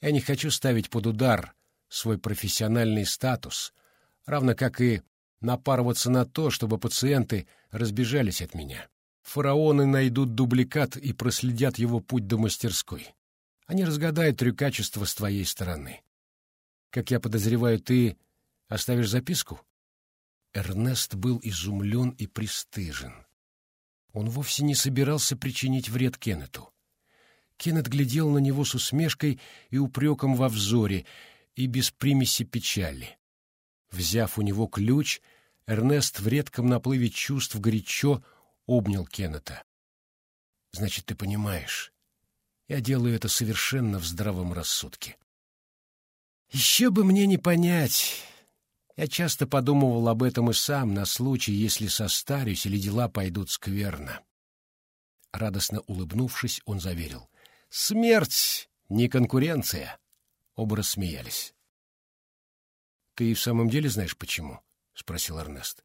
Я не хочу ставить под удар свой профессиональный статус, равно как и напарываться на то, чтобы пациенты разбежались от меня. Фараоны найдут дубликат и проследят его путь до мастерской. Они разгадают трюкачество с твоей стороны. Как я подозреваю, ты оставишь записку? Эрнест был изумлен и пристыжен. Он вовсе не собирался причинить вред Кеннету. Кеннет глядел на него с усмешкой и упреком во взоре, и без примеси печали. Взяв у него ключ, Эрнест в редком наплыве чувств горячо обнял Кеннета. «Значит, ты понимаешь, я делаю это совершенно в здравом рассудке». «Еще бы мне не понять. Я часто подумывал об этом и сам, на случай, если состарюсь или дела пойдут скверно. Радостно улыбнувшись, он заверил. «Смерть — не конкуренция!» Оба рассмеялись. Ты и в самом деле знаешь почему? — спросил Эрнест.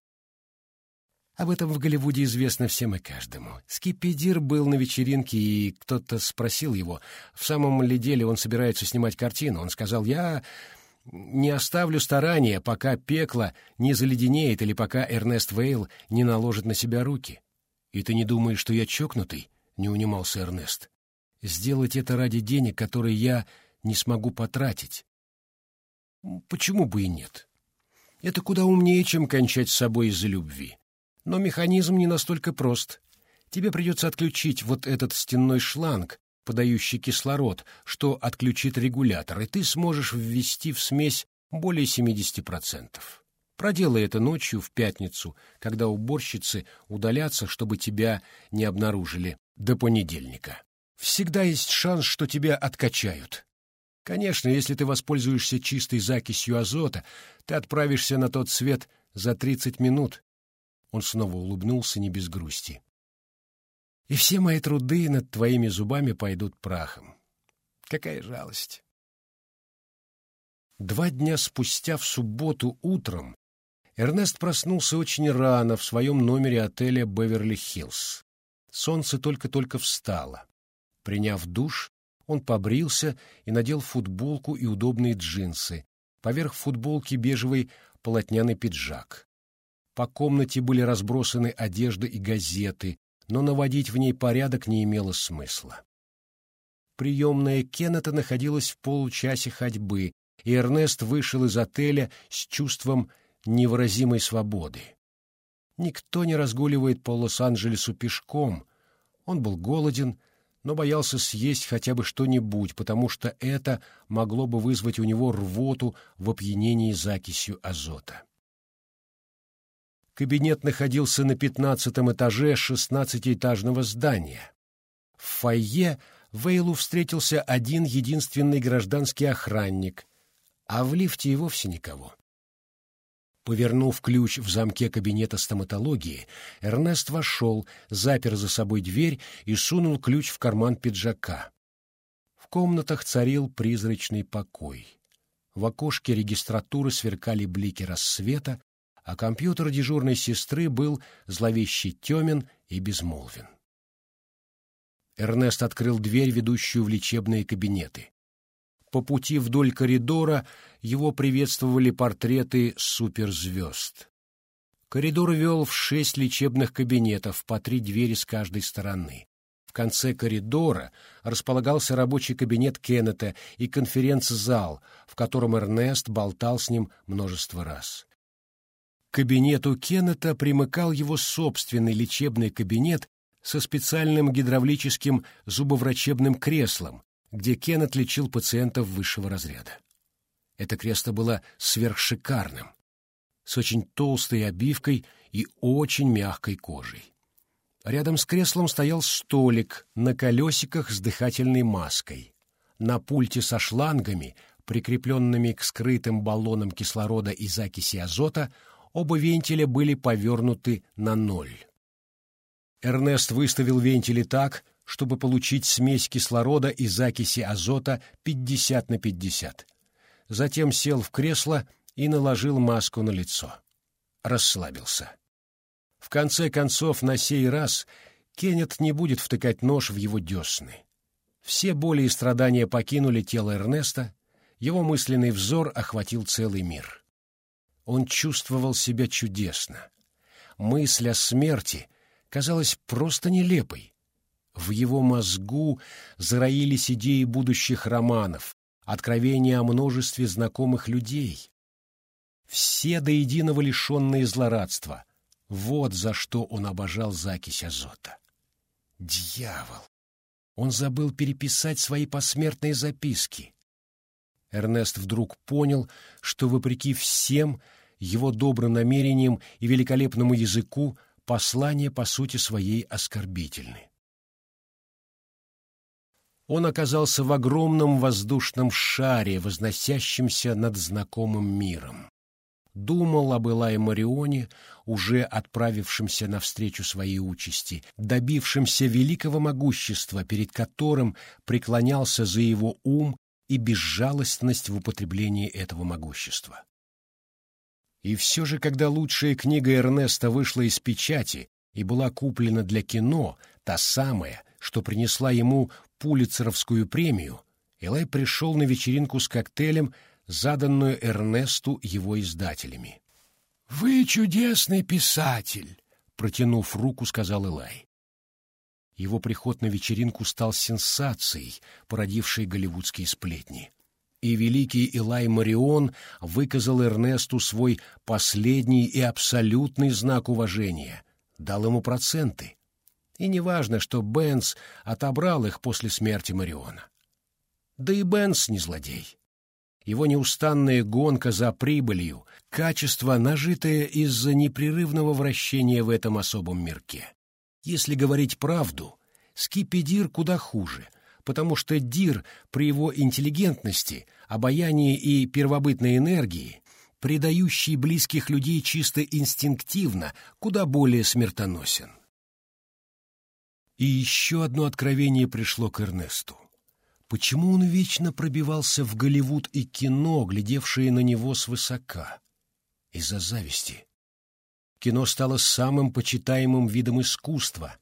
Об этом в Голливуде известно всем и каждому. Скипидир был на вечеринке, и кто-то спросил его, в самом ли деле он собирается снимать картину. Он сказал, я не оставлю старания, пока пекло не заледенеет или пока Эрнест Вейл не наложит на себя руки. «И ты не думаешь, что я чокнутый?» — не унимался Эрнест. «Сделать это ради денег, которые я не смогу потратить. Почему бы и нет? Это куда умнее, чем кончать с собой из-за любви. Но механизм не настолько прост. Тебе придется отключить вот этот стенной шланг, подающий кислород, что отключит регулятор, и ты сможешь ввести в смесь более 70%. Проделай это ночью в пятницу, когда уборщицы удалятся, чтобы тебя не обнаружили до понедельника. Всегда есть шанс, что тебя откачают. Конечно, если ты воспользуешься чистой закисью азота, ты отправишься на тот свет за 30 минут, он снова улыбнулся не без грусти. «И все мои труды над твоими зубами пойдут прахом. Какая жалость!» Два дня спустя в субботу утром Эрнест проснулся очень рано в своем номере отеля «Беверли-Хиллз». Солнце только-только встало. Приняв душ, он побрился и надел футболку и удобные джинсы, поверх футболки бежевый полотняный пиджак. По комнате были разбросаны одежда и газеты, но наводить в ней порядок не имело смысла. Приемная Кеннета находилась в получасе ходьбы, и Эрнест вышел из отеля с чувством невыразимой свободы. Никто не разгуливает по Лос-Анджелесу пешком. Он был голоден, но боялся съесть хотя бы что-нибудь, потому что это могло бы вызвать у него рвоту в опьянении закисью азота. Кабинет находился на пятнадцатом этаже шестнадцатиэтажного здания. В фойе Вейлу встретился один единственный гражданский охранник, а в лифте и вовсе никого. Повернув ключ в замке кабинета стоматологии, Эрнест вошел, запер за собой дверь и сунул ключ в карман пиджака. В комнатах царил призрачный покой. В окошке регистратуры сверкали блики рассвета, а компьютер дежурной сестры был зловеще темен и безмолвен. Эрнест открыл дверь, ведущую в лечебные кабинеты. По пути вдоль коридора его приветствовали портреты суперзвезд. Коридор вел в шесть лечебных кабинетов, по три двери с каждой стороны. В конце коридора располагался рабочий кабинет Кеннета и конференц-зал, в котором Эрнест болтал с ним множество раз кабинету Кеннета примыкал его собственный лечебный кабинет со специальным гидравлическим зубоврачебным креслом, где Кеннет лечил пациентов высшего разряда. Это кресло было сверхшикарным, с очень толстой обивкой и очень мягкой кожей. Рядом с креслом стоял столик на колесиках с дыхательной маской. На пульте со шлангами, прикрепленными к скрытым баллонам кислорода и закиси азота, Оба вентиля были повернуты на ноль. Эрнест выставил вентили так, чтобы получить смесь кислорода и закиси азота 50 на 50. Затем сел в кресло и наложил маску на лицо. Расслабился. В конце концов, на сей раз Кеннет не будет втыкать нож в его десны. Все боли и страдания покинули тело Эрнеста, его мысленный взор охватил целый мир. Он чувствовал себя чудесно. Мысль о смерти казалась просто нелепой. В его мозгу зароились идеи будущих романов, откровения о множестве знакомых людей. Все до единого лишенные злорадства. Вот за что он обожал закись азота. Дьявол! Он забыл переписать свои посмертные записки. Эрнест вдруг понял, что, вопреки всем его добрым намерениям и великолепному языку, послание по сути своей оскорбительны. Он оказался в огромном воздушном шаре, возносящемся над знакомым миром. Думал об Элае Марионе, уже отправившемся навстречу своей участи, добившемся великого могущества, перед которым преклонялся за его ум и безжалостность в употреблении этого могущества. И все же, когда лучшая книга Эрнеста вышла из печати и была куплена для кино, та самая, что принесла ему Пулицеровскую премию, Элай пришел на вечеринку с коктейлем, заданную Эрнесту его издателями. «Вы чудесный писатель!» — протянув руку, сказал Элай. Его приход на вечеринку стал сенсацией, породившей голливудские сплетни. И великий Элай Марион выказал Эрнесту свой последний и абсолютный знак уважения, дал ему проценты. И неважно, что Бенц отобрал их после смерти Мариона. Да и Бенц не злодей. Его неустанная гонка за прибылью, качество, нажитое из-за непрерывного вращения в этом особом мирке. Если говорить правду, Скиппи Дир куда хуже, потому что Дир при его интеллигентности, обаянии и первобытной энергии, предающий близких людей чисто инстинктивно, куда более смертоносен. И еще одно откровение пришло к Эрнесту. Почему он вечно пробивался в Голливуд и кино, глядевшие на него свысока? Из-за зависти. Кино стало самым почитаемым видом искусства,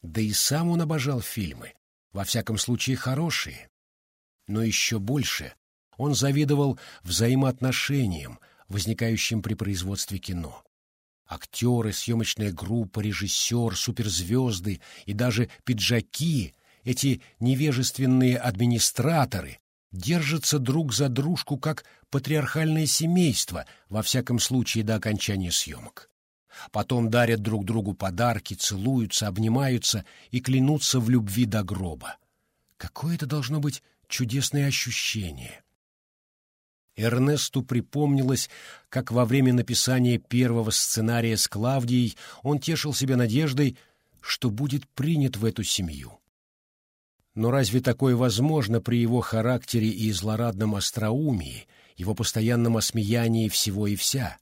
да и сам он обожал фильмы, во всяком случае хорошие. Но еще больше он завидовал взаимоотношениям, возникающим при производстве кино. Актеры, съемочная группа, режиссер, суперзвезды и даже пиджаки, эти невежественные администраторы, держатся друг за дружку как патриархальное семейство, во всяком случае до окончания съемок. Потом дарят друг другу подарки, целуются, обнимаются и клянутся в любви до гроба. Какое это должно быть чудесное ощущение! Эрнесту припомнилось, как во время написания первого сценария с Клавдией он тешил себя надеждой, что будет принят в эту семью. Но разве такое возможно при его характере и злорадном остроумии, его постоянном осмеянии всего и вся?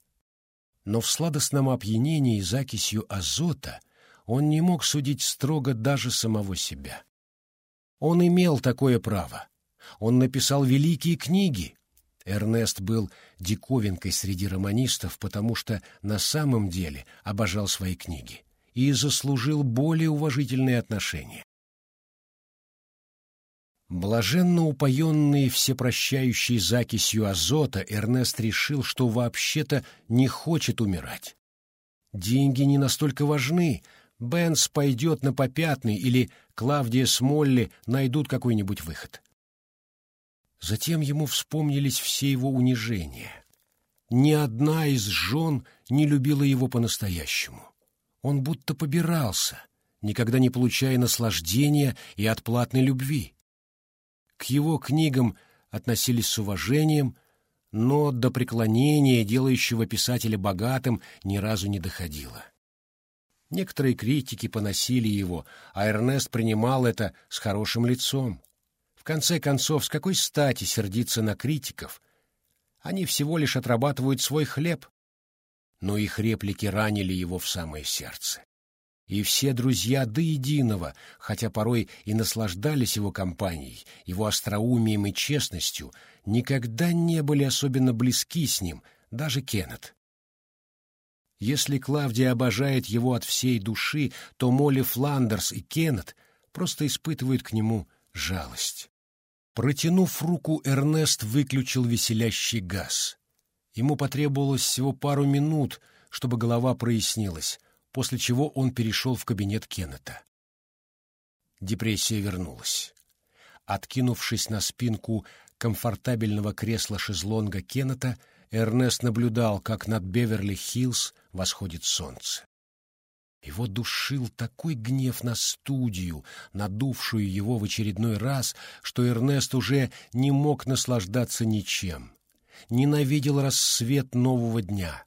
Но в сладостном опьянении закисью азота он не мог судить строго даже самого себя. Он имел такое право. Он написал великие книги. Эрнест был диковинкой среди романистов, потому что на самом деле обожал свои книги и заслужил более уважительные отношения. Блаженно упоенный всепрощающей закисью азота, Эрнест решил, что вообще-то не хочет умирать. Деньги не настолько важны, Бенс пойдет на попятный или Клавдия с Молли найдут какой-нибудь выход. Затем ему вспомнились все его унижения. Ни одна из жен не любила его по-настоящему. Он будто побирался, никогда не получая наслаждения и отплатной любви. К его книгам относились с уважением, но до преклонения, делающего писателя богатым, ни разу не доходило. Некоторые критики поносили его, а Эрнест принимал это с хорошим лицом. В конце концов, с какой стати сердиться на критиков? Они всего лишь отрабатывают свой хлеб. Но их реплики ранили его в самое сердце и все друзья до единого, хотя порой и наслаждались его компанией, его остроумием и честностью, никогда не были особенно близки с ним, даже Кеннет. Если Клавдия обожает его от всей души, то Молли Фландерс и Кеннет просто испытывают к нему жалость. Протянув руку, Эрнест выключил веселящий газ. Ему потребовалось всего пару минут, чтобы голова прояснилась, после чего он перешел в кабинет Кеннета. Депрессия вернулась. Откинувшись на спинку комфортабельного кресла-шезлонга Кеннета, Эрнест наблюдал, как над Беверли-Хиллз восходит солнце. Его душил такой гнев на студию, надувшую его в очередной раз, что Эрнест уже не мог наслаждаться ничем. Ненавидел рассвет нового дня.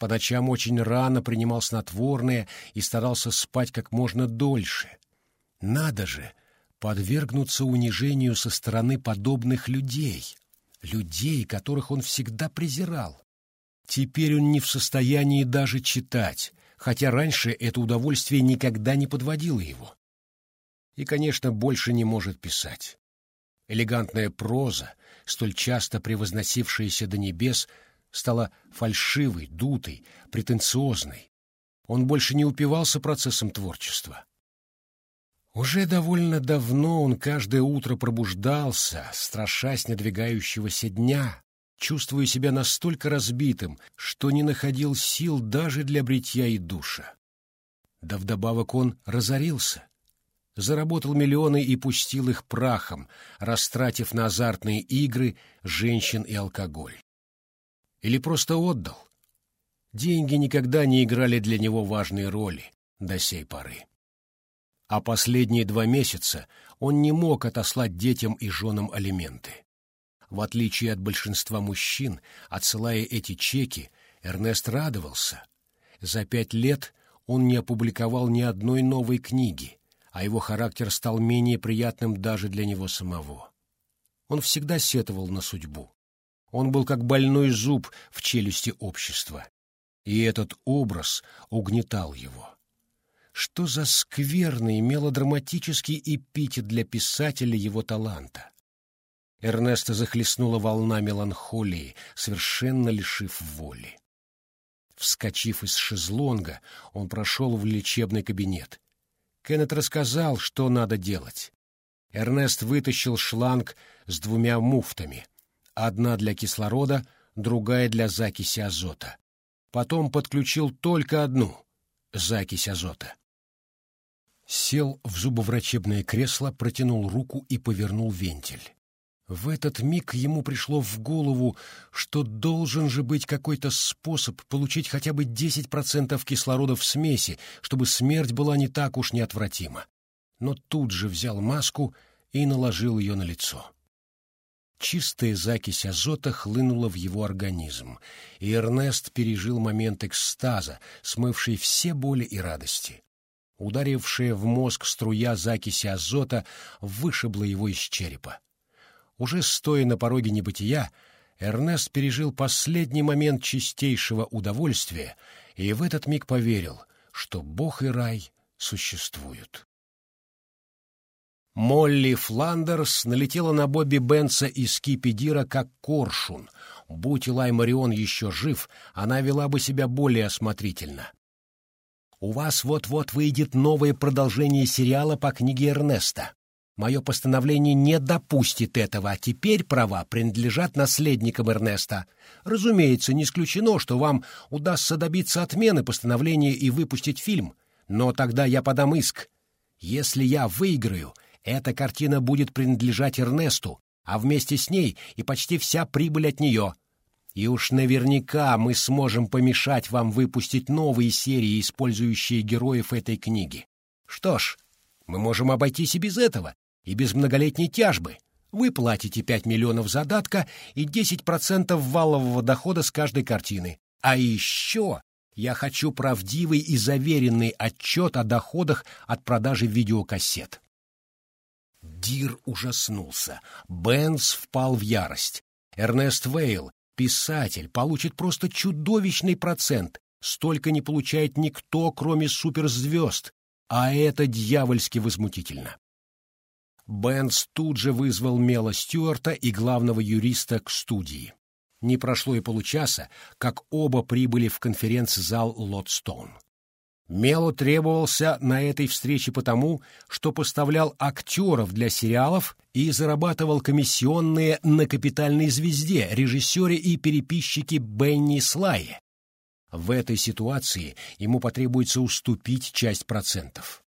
По ночам очень рано принимал снотворное и старался спать как можно дольше. Надо же подвергнуться унижению со стороны подобных людей, людей, которых он всегда презирал. Теперь он не в состоянии даже читать, хотя раньше это удовольствие никогда не подводило его. И, конечно, больше не может писать. Элегантная проза, столь часто превозносившаяся до небес, стала фальшивой, дутой, претенциозной. Он больше не упивался процессом творчества. Уже довольно давно он каждое утро пробуждался, страшась надвигающегося дня, чувствуя себя настолько разбитым, что не находил сил даже для бритья и душа. Да вдобавок он разорился. Заработал миллионы и пустил их прахом, растратив на азартные игры, женщин и алкоголь. Или просто отдал. Деньги никогда не играли для него важной роли до сей поры. А последние два месяца он не мог отослать детям и женам алименты. В отличие от большинства мужчин, отсылая эти чеки, Эрнест радовался. За пять лет он не опубликовал ни одной новой книги, а его характер стал менее приятным даже для него самого. Он всегда сетовал на судьбу. Он был как больной зуб в челюсти общества. И этот образ угнетал его. Что за скверный мелодраматический эпитет для писателя его таланта? Эрнеста захлестнула волна меланхолии, совершенно лишив воли. Вскочив из шезлонга, он прошел в лечебный кабинет. Кеннет рассказал, что надо делать. Эрнест вытащил шланг с двумя муфтами. Одна для кислорода, другая для закиси азота. Потом подключил только одну — закись азота. Сел в зубоврачебное кресло, протянул руку и повернул вентиль. В этот миг ему пришло в голову, что должен же быть какой-то способ получить хотя бы 10% кислорода в смеси, чтобы смерть была не так уж неотвратима. Но тут же взял маску и наложил ее на лицо. Чистая закись азота хлынула в его организм, и Эрнест пережил момент экстаза, смывший все боли и радости. Ударившая в мозг струя закиси азота вышибла его из черепа. Уже стоя на пороге небытия, Эрнест пережил последний момент чистейшего удовольствия и в этот миг поверил, что Бог и рай существуют. Молли Фландерс налетела на Бобби Бенса из Кипидира как коршун. Будь Илай Марион еще жив, она вела бы себя более осмотрительно. «У вас вот-вот выйдет новое продолжение сериала по книге Эрнеста. Мое постановление не допустит этого, а теперь права принадлежат наследникам Эрнеста. Разумеется, не исключено, что вам удастся добиться отмены постановления и выпустить фильм, но тогда я подам иск. Если я выиграю, эта картина будет принадлежать Эрнесту, а вместе с ней и почти вся прибыль от нее. И уж наверняка мы сможем помешать вам выпустить новые серии, использующие героев этой книги. Что ж, мы можем обойтись и без этого, и без многолетней тяжбы. Вы платите 5 миллионов задатка и 10% валового дохода с каждой картины. А еще я хочу правдивый и заверенный отчет о доходах от продажи видеокассет. Дир ужаснулся. Бенс впал в ярость. Эрнест Вейл, писатель, получит просто чудовищный процент. Столько не получает никто, кроме суперзвезд. А это дьявольски возмутительно. Бенс тут же вызвал Мела Стюарта и главного юриста к студии. Не прошло и получаса, как оба прибыли в конференц-зал Лотстоун. Мелу требовался на этой встрече потому, что поставлял актеров для сериалов и зарабатывал комиссионные на «Капитальной звезде» режиссере и переписчике Бенни Слайе. В этой ситуации ему потребуется уступить часть процентов.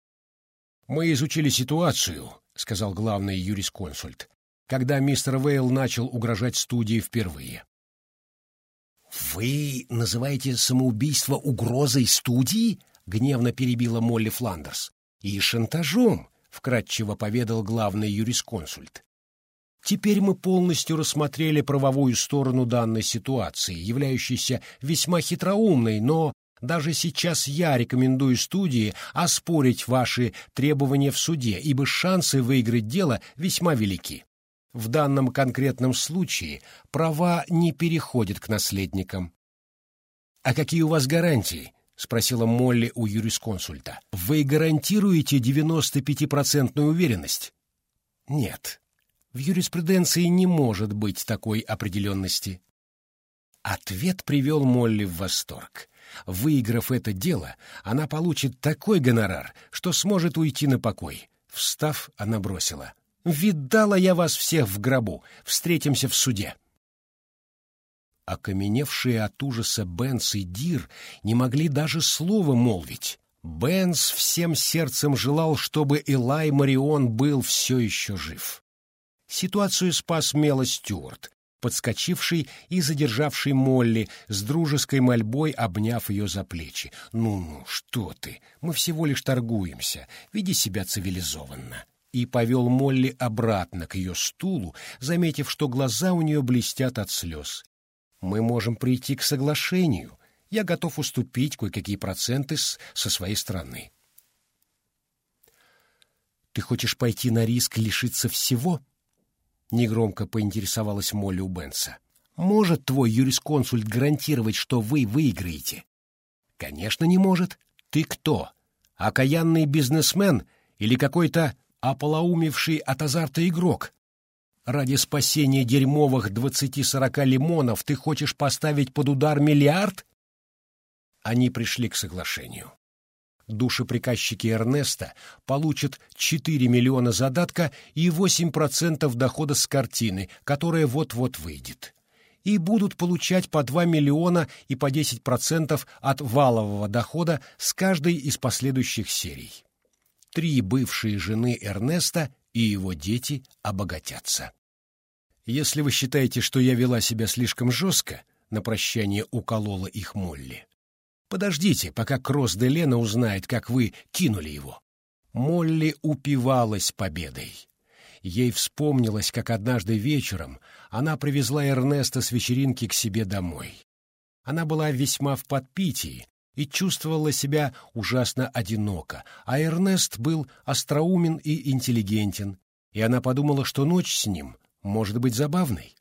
Мы изучили ситуацию, — сказал главный юрисконсульт, когда мистер Вейл начал угрожать студии впервые. «Вы называете самоубийство угрозой студии?» — гневно перебила Молли Фландерс. «И шантажом», — вкратчиво поведал главный юрисконсульт. Теперь мы полностью рассмотрели правовую сторону данной ситуации, являющейся весьма хитроумной, но даже сейчас я рекомендую студии оспорить ваши требования в суде, ибо шансы выиграть дело весьма велики. В данном конкретном случае права не переходят к наследникам. «А какие у вас гарантии?» — спросила Молли у юрисконсульта. «Вы гарантируете 95-процентную уверенность?» «Нет. В юриспруденции не может быть такой определенности. Ответ привел Молли в восторг. Выиграв это дело, она получит такой гонорар, что сможет уйти на покой. Встав, она бросила. «Видала я вас всех в гробу. Встретимся в суде». Окаменевшие от ужаса Бенс и Дир не могли даже слова молвить. Бенс всем сердцем желал, чтобы Элай Марион был все еще жив. Ситуацию спас Мела Стюарт, подскочивший и задержавший Молли, с дружеской мольбой обняв ее за плечи. «Ну-ну, что ты, мы всего лишь торгуемся, веди себя цивилизованно». И повел Молли обратно к ее стулу, заметив, что глаза у нее блестят от слез. «Мы можем прийти к соглашению. Я готов уступить кое-какие проценты с, со своей стороны». «Ты хочешь пойти на риск лишиться всего?» — негромко поинтересовалась Молли у Бенса. «Может твой юрисконсульт гарантировать, что вы выиграете?» «Конечно, не может. Ты кто? Окаянный бизнесмен или какой-то ополоумевший от азарта игрок? Ради спасения дерьмовых двадцати-сорока лимонов ты хочешь поставить под удар миллиард?» Они пришли к соглашению душеприказчики Эрнеста получат 4 миллиона задатка и 8% дохода с картины, которая вот-вот выйдет. И будут получать по 2 миллиона и по 10% от валового дохода с каждой из последующих серий. Три бывшие жены Эрнеста и его дети обогатятся. Если вы считаете, что я вела себя слишком жестко, на прощание уколола их Молли, Подождите, пока Кросс де Лена узнает, как вы кинули его. Молли упивалась победой. Ей вспомнилось, как однажды вечером она привезла Эрнеста с вечеринки к себе домой. Она была весьма в подпитии и чувствовала себя ужасно одиноко, а Эрнест был остроумен и интеллигентен, и она подумала, что ночь с ним может быть забавной.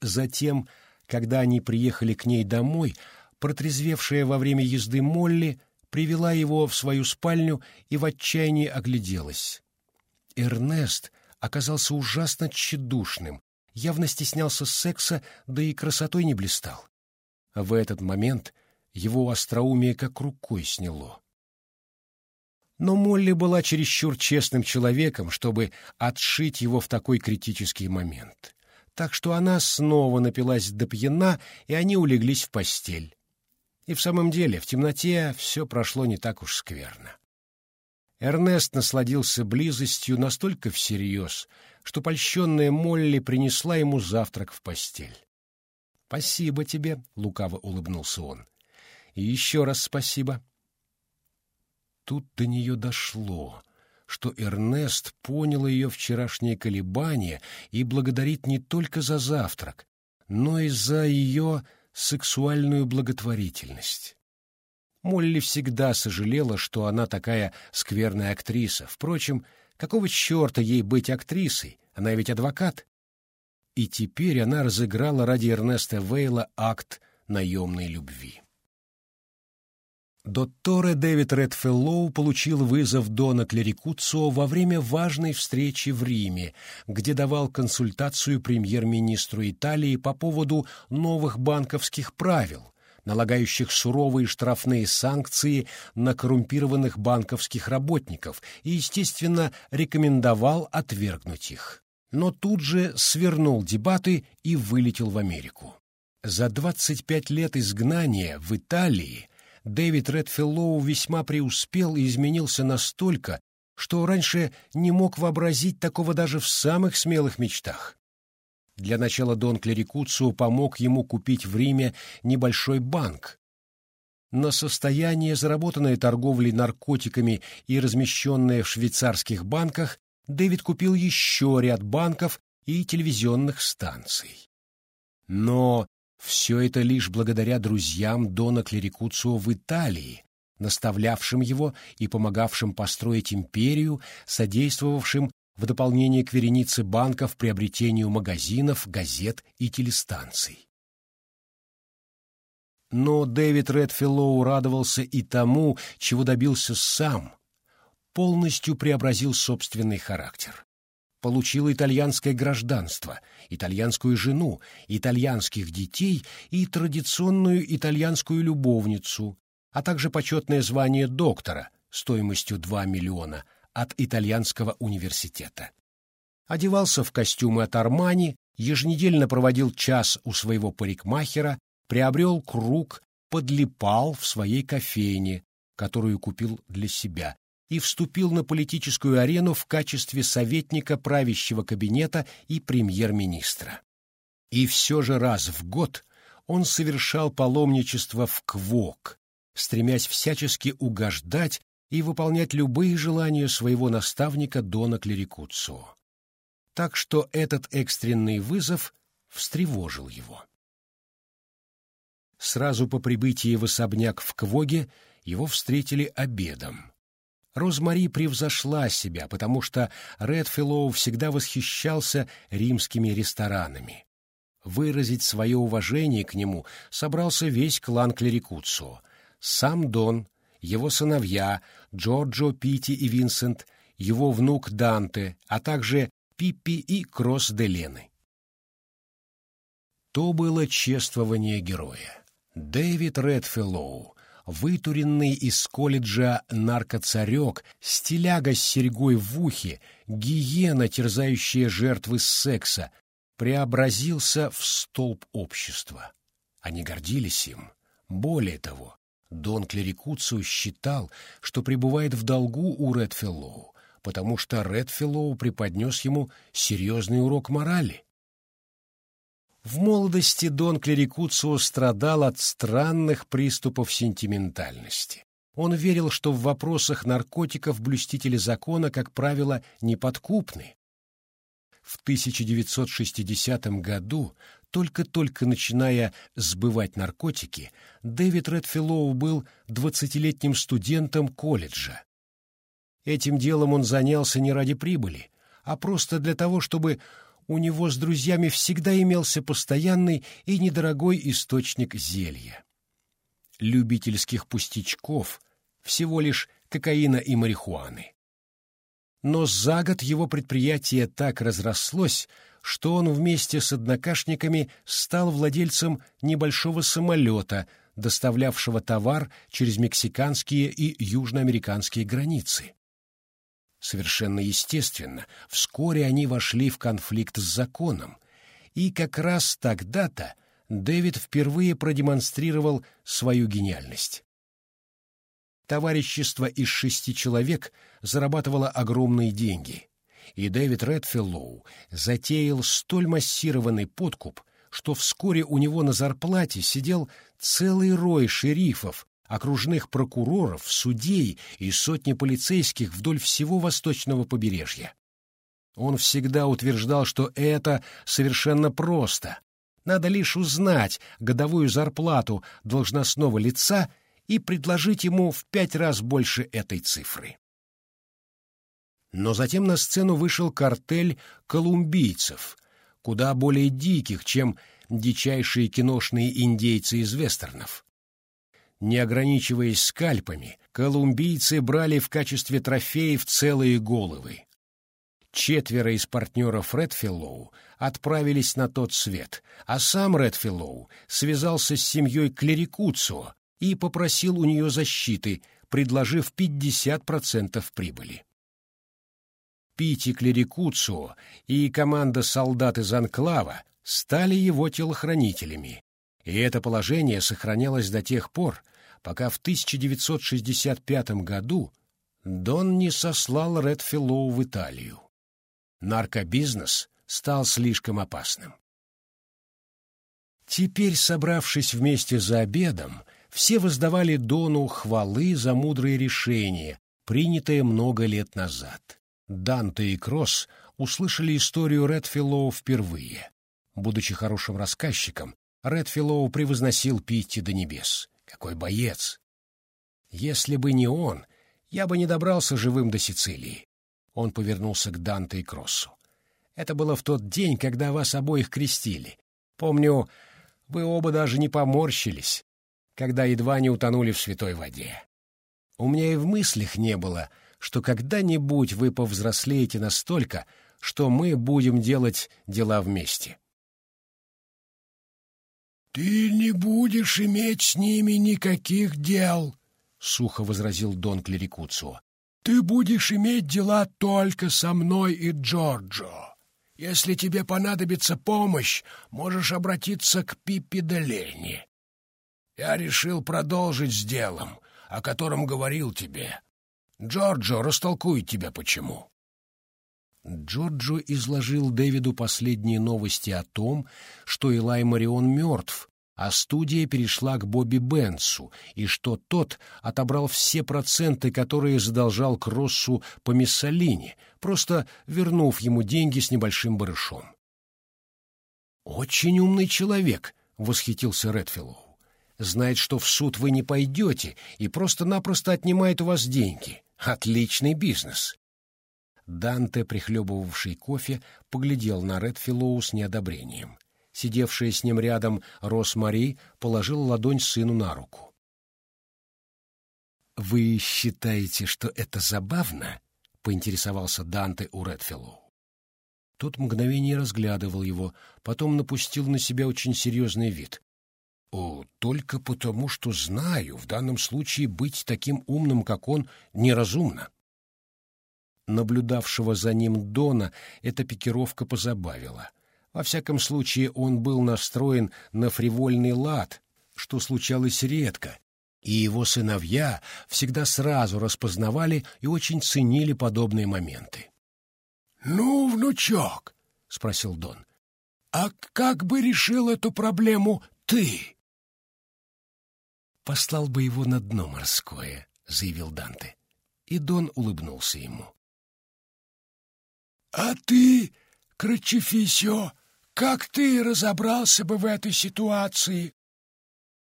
Затем, когда они приехали к ней домой, протрезвевшая во время езды Молли привела его в свою спальню и в отчаянии огляделась. Эрнест оказался ужасно тщедушным, явно стеснялся секса, да и красотой не блистал. В этот момент его остроумие как рукой сняло. Но Молли была чересчур честным человеком, чтобы отшить его в такой критический момент. Так что она снова напилась до пьяна, и они улеглись в постель. И в самом деле в темноте все прошло не так уж скверно. Эрнест насладился близостью настолько всерьез, что польщенная Молли принесла ему завтрак в постель. «Спасибо тебе», — лукаво улыбнулся он. «И еще раз спасибо». Тут до нее дошло, что Эрнест понял ее вчерашнее колебание и благодарит не только за завтрак, но и за ее сексуальную благотворительность. Молли всегда сожалела, что она такая скверная актриса. Впрочем, какого черта ей быть актрисой? Она ведь адвокат. И теперь она разыграла ради Эрнеста Вейла акт наемной любви. Дотторе Дэвид Редфеллоу получил вызов Дона Клерикуцио во время важной встречи в Риме, где давал консультацию премьер-министру Италии по поводу новых банковских правил, налагающих суровые штрафные санкции на коррумпированных банковских работников и, естественно, рекомендовал отвергнуть их. Но тут же свернул дебаты и вылетел в Америку. За 25 лет изгнания в Италии Дэвид Редфиллоу весьма преуспел и изменился настолько, что раньше не мог вообразить такого даже в самых смелых мечтах. Для начала Дон Клерикуцио помог ему купить в Риме небольшой банк. На состояние, заработанное торговлей наркотиками и размещенное в швейцарских банках, Дэвид купил еще ряд банков и телевизионных станций. Но все это лишь благодаря друзьям Дона Клерикуцио в Италии, наставлявшим его и помогавшим построить империю, содействовавшим в дополнение к веренице банков приобретению магазинов, газет и телестанций. Но Дэвид Редфиллоу радовался и тому, чего добился сам, полностью преобразил собственный характер. Получил итальянское гражданство, итальянскую жену, итальянских детей и традиционную итальянскую любовницу, а также почетное звание доктора стоимостью 2 миллиона от итальянского университета. Одевался в костюмы от Армани, еженедельно проводил час у своего парикмахера, приобрел круг, подлипал в своей кофейне, которую купил для себя, и вступил на политическую арену в качестве советника правящего кабинета и премьер-министра. И все же раз в год он совершал паломничество в Квок, стремясь всячески угождать и выполнять любые желания своего наставника Дона Клерикуцио. Так что этот экстренный вызов встревожил его. Сразу по прибытии в особняк в Квоге его встретили обедом. Розмари превзошла себя, потому что Редфиллоу всегда восхищался римскими ресторанами. Выразить свое уважение к нему собрался весь клан Клерикуцо. Сам Дон, его сыновья Джорджо, Пити и Винсент, его внук Данте, а также Пиппи и Кросс де Лены. То было чествование героя. Дэвид Редфиллоу, вытуренный из колледжа наркоцарек, стиляга с серьгой в ухе, гиена, терзающая жертвы секса, преобразился в столб общества. Они гордились им. Более того, Дон Клерикуцио считал, что пребывает в долгу у Редфиллоу, потому что Редфиллоу преподнес ему серьезный урок морали. В молодости Дон Клерикуцио страдал от странных приступов сентиментальности. Он верил, что в вопросах наркотиков блюстители закона, как правило, неподкупны. В 1960 году, только-только начиная сбывать наркотики, Дэвид Редфиллоу был двадцатилетним студентом колледжа. Этим делом он занялся не ради прибыли, а просто для того, чтобы у него с друзьями всегда имелся постоянный и недорогой источник зелья. Любительских пустячков, всего лишь кокаина и марихуаны. Но за год его предприятие так разрослось, что он вместе с однокашниками стал владельцем небольшого самолета, доставлявшего товар через мексиканские и южноамериканские границы. Совершенно естественно, вскоре они вошли в конфликт с законом, и как раз тогда-то Дэвид впервые продемонстрировал свою гениальность. Товарищество из шести человек зарабатывало огромные деньги, и Дэвид Редфиллоу затеял столь массированный подкуп, что вскоре у него на зарплате сидел целый рой шерифов, окружных прокуроров, судей и сотни полицейских вдоль всего восточного побережья. Он всегда утверждал, что это совершенно просто. Надо лишь узнать годовую зарплату должностного лица и предложить ему в пять раз больше этой цифры. Но затем на сцену вышел картель колумбийцев, куда более диких, чем дичайшие киношные индейцы из вестернов. Не ограничиваясь скальпами, колумбийцы брали в качестве трофеев целые головы. Четверо из партнеров Редфиллоу отправились на тот свет, а сам Редфиллоу связался с семьей Клерикуцио и попросил у нее защиты, предложив 50% прибыли. Пити Клерикуцио и команда солдат из Анклава стали его телохранителями, и это положение сохранялось до тех пор, пока в 1965 году Дон не сослал Редфиллоу в Италию. Наркобизнес стал слишком опасным. Теперь, собравшись вместе за обедом, все воздавали Дону хвалы за мудрые решения, принятые много лет назад. Данте и Кросс услышали историю Редфиллоу впервые. Будучи хорошим рассказчиком, Редфиллоу превозносил Питти до небес. Какой боец! Если бы не он, я бы не добрался живым до Сицилии. Он повернулся к Данте и Кроссу. Это было в тот день, когда вас обоих крестили. Помню, вы оба даже не поморщились, когда едва не утонули в святой воде. У меня и в мыслях не было, что когда-нибудь вы повзрослеете настолько, что мы будем делать дела вместе. «Ты не будешь иметь с ними никаких дел», — сухо возразил Дон Клерикуцио. «Ты будешь иметь дела только со мной и Джорджо. Если тебе понадобится помощь, можешь обратиться к Пиппи Делени. Я решил продолжить с делом, о котором говорил тебе. Джорджо растолкует тебя почему». Джорджо изложил Дэвиду последние новости о том, что Элай Марион мертв, а студия перешла к Бобби Бенсу, и что тот отобрал все проценты, которые задолжал Кроссу по Миссалине, просто вернув ему деньги с небольшим барышом. «Очень умный человек», — восхитился Редфиллоу. «Знает, что в суд вы не пойдете, и просто-напросто отнимает у вас деньги. Отличный бизнес». Данте, прихлебывавший кофе, поглядел на Редфиллоу с неодобрением. Сидевшая с ним рядом Росмари положила ладонь сыну на руку. «Вы считаете, что это забавно?» — поинтересовался Данте у Редфиллоу. Тот мгновение разглядывал его, потом напустил на себя очень серьезный вид. «О, только потому, что знаю, в данном случае быть таким умным, как он, неразумно» наблюдавшего за ним Дона, эта пикировка позабавила. Во всяком случае, он был настроен на фривольный лад, что случалось редко, и его сыновья всегда сразу распознавали и очень ценили подобные моменты. — Ну, внучок, — спросил Дон, — а как бы решил эту проблему ты? — Послал бы его на дно морское, — заявил Данте. И Дон улыбнулся ему. «А ты, Крачефисио, как ты разобрался бы в этой ситуации?»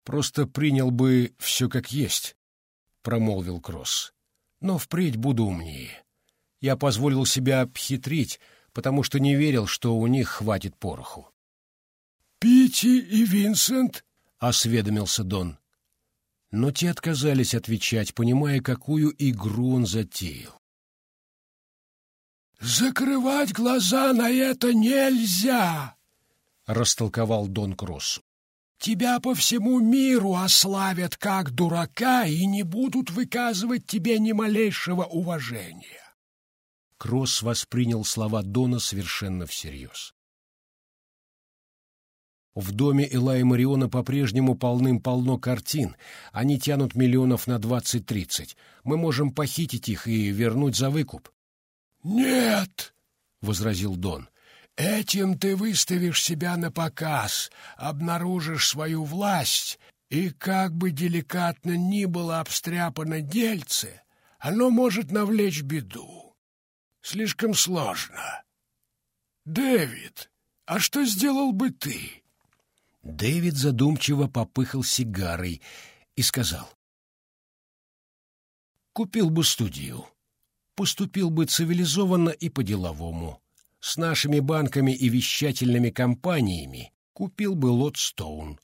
«Просто принял бы все как есть», — промолвил Кросс. «Но впредь буду умнее. Я позволил себя обхитрить, потому что не верил, что у них хватит пороху». «Пити и Винсент?» — осведомился Дон. Но те отказались отвечать, понимая, какую игру он затеял. «Закрывать глаза на это нельзя!» — растолковал Дон Кросс. «Тебя по всему миру ославят как дурака и не будут выказывать тебе ни малейшего уважения». Кросс воспринял слова Дона совершенно всерьез. В доме Элая Мариона по-прежнему полным-полно картин. Они тянут миллионов на двадцать-тридцать. Мы можем похитить их и вернуть за выкуп. «Нет!» — возразил Дон. «Этим ты выставишь себя на показ, обнаружишь свою власть, и как бы деликатно ни было обстряпано дельце, оно может навлечь беду. Слишком сложно. Дэвид, а что сделал бы ты?» Дэвид задумчиво попыхал сигарой и сказал. «Купил бы студию» поступил бы цивилизованно и по-деловому. С нашими банками и вещательными компаниями купил бы Лотстоун.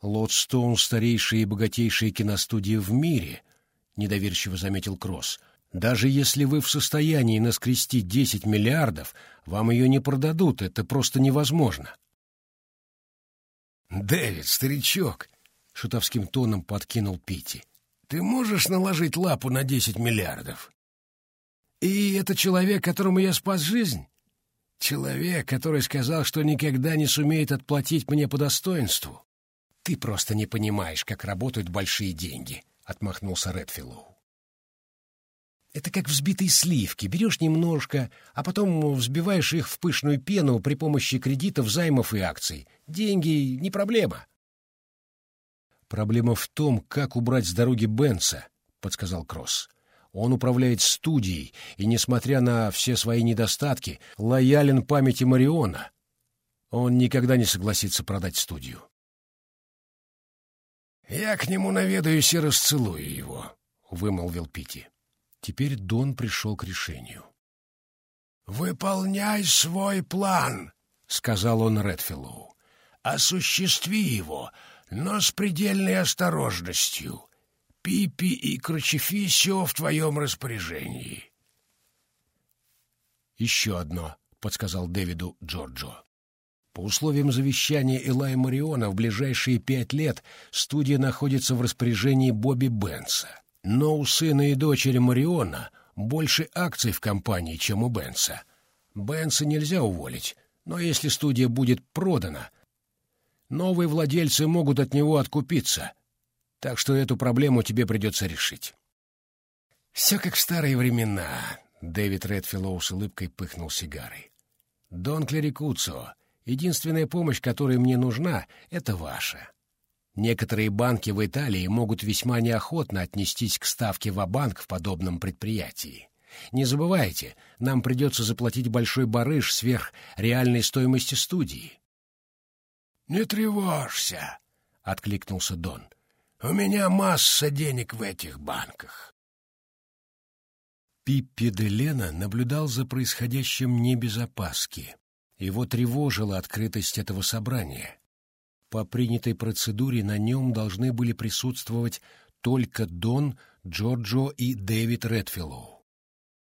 Лотстоун — старейшая и богатейшая киностудия в мире, — недоверчиво заметил Кросс. Даже если вы в состоянии наскрести десять миллиардов, вам ее не продадут, это просто невозможно. «Дэвид, старичок!» — шутовским тоном подкинул Питти. Ты можешь наложить лапу на десять миллиардов? И это человек, которому я спас жизнь? Человек, который сказал, что никогда не сумеет отплатить мне по достоинству? Ты просто не понимаешь, как работают большие деньги, — отмахнулся Редфиллоу. Это как взбитые сливки. Берешь немножко, а потом взбиваешь их в пышную пену при помощи кредитов, займов и акций. Деньги — не проблема. «Проблема в том, как убрать с дороги Бенса», — подсказал Кросс. «Он управляет студией и, несмотря на все свои недостатки, лоялен памяти Мариона. Он никогда не согласится продать студию». «Я к нему наведаюсь и расцелую его», — вымолвил Пити. Теперь Дон пришел к решению. «Выполняй свой план», — сказал он Редфиллоу. «Осуществи его, но с предельной осторожностью. Пипи и Крачефисио в твоем распоряжении. «Еще одно», — подсказал Дэвиду Джорджо. По условиям завещания Элая Мариона в ближайшие пять лет студия находится в распоряжении Бобби Бенса. Но у сына и дочери Мариона больше акций в компании, чем у Бенса. Бенса нельзя уволить, но если студия будет продана, новые владельцы могут от него откупиться. Так что эту проблему тебе придется решить. Все как в старые времена. Дэвид Редфиллоу с улыбкой пыхнул сигарой. Дон Клерикуцо, единственная помощь, которая мне нужна, — это ваша. Некоторые банки в Италии могут весьма неохотно отнестись к ставке в банк в подобном предприятии. Не забывайте, нам придется заплатить большой барыш сверх реальной стоимости студии. — Не тревожься, — откликнулся Дон. — У меня масса денег в этих банках. Пиппи де Лена наблюдал за происходящим не без опаски. Его тревожила открытость этого собрания. По принятой процедуре на нем должны были присутствовать только Дон, Джорджо и Дэвид Редфиллоу.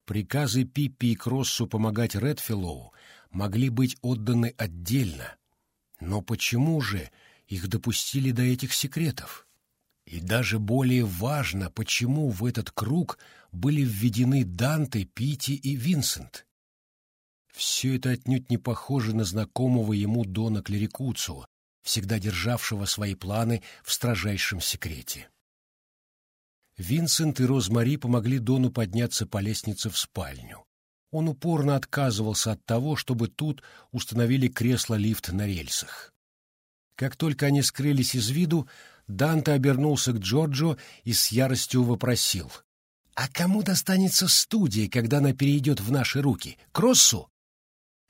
Приказы Пиппи и Кроссу помогать Редфиллоу могли быть отданы отдельно. Но почему же их допустили до этих секретов? И даже более важно, почему в этот круг были введены Данте, Пити и Винсент. Все это отнюдь не похоже на знакомого ему Дона Клерикуцу, всегда державшего свои планы в строжайшем секрете. Винсент и Розмари помогли Дону подняться по лестнице в спальню. Он упорно отказывался от того, чтобы тут установили кресло-лифт на рельсах. Как только они скрылись из виду, Данте обернулся к Джорджо и с яростью вопросил. «А кому достанется студия, когда она перейдет в наши руки? Кроссу?»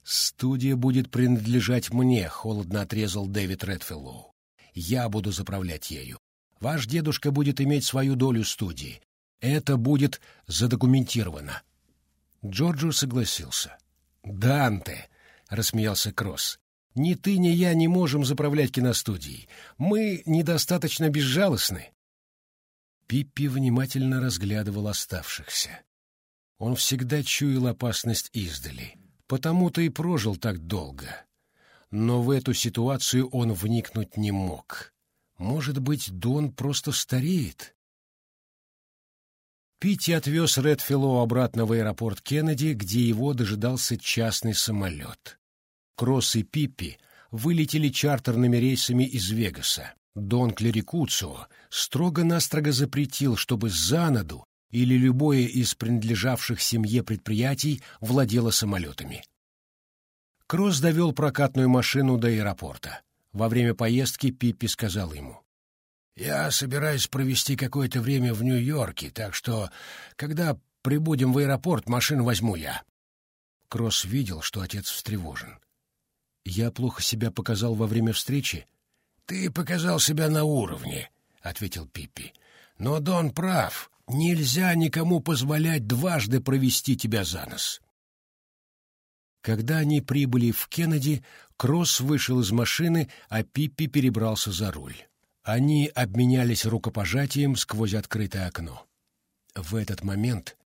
«Студия будет принадлежать мне», — холодно отрезал Дэвид Редфиллоу. «Я буду заправлять ею. Ваш дедушка будет иметь свою долю студии. Это будет задокументировано». Джорджо согласился. «Данте», — рассмеялся Кросс, ни ты, ни я не можем заправлять киностудией. Мы недостаточно безжалостны. Пиппи внимательно разглядывал оставшихся. Он всегда чуял опасность издали, потому-то и прожил так долго. Но в эту ситуацию он вникнуть не мог. Может быть, Дон просто стареет? Питти отвез Редфиллоу обратно в аэропорт Кеннеди, где его дожидался частный самолет. Кросс и Пиппи вылетели чартерными рейсами из Вегаса. Дон Клерикуцио строго-настрого запретил, чтобы Занаду или любое из принадлежавших семье предприятий владело самолетами. Кросс довел прокатную машину до аэропорта. Во время поездки Пиппи сказал ему. «Я собираюсь провести какое-то время в Нью-Йорке, так что, когда прибудем в аэропорт, машину возьму я». Кросс видел, что отец встревожен. «Я плохо себя показал во время встречи?» «Ты показал себя на уровне», — ответил Пиппи. «Но Дон прав. Нельзя никому позволять дважды провести тебя за нос». Когда они прибыли в Кеннеди, Кросс вышел из машины, а Пиппи перебрался за руль. Они обменялись рукопожатием сквозь открытое окно. В этот момент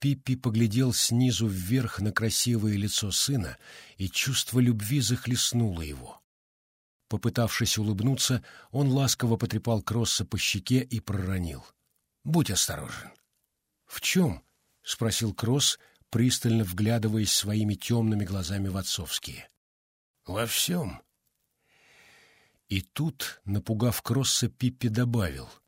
Пиппи поглядел снизу вверх на красивое лицо сына, и чувство любви захлестнуло его. Попытавшись улыбнуться, он ласково потрепал Кросса по щеке и проронил. «Будь осторожен». «В чем?» — спросил Кросс, пристально вглядываясь своими темными глазами в отцовские. «Во всем». И тут, напугав Кросса, Пиппи добавил —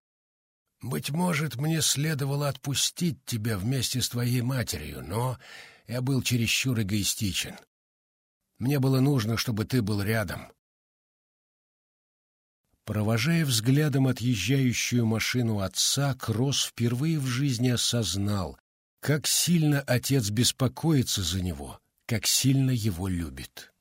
быть может, мне следовало отпустить тебя вместе с твоей матерью, но я был чересчур эгоистичен. Мне было нужно, чтобы ты был рядом. Провожая взглядом отъезжающую машину отца, Кросс впервые в жизни осознал, как сильно отец беспокоится за него, как сильно его любит.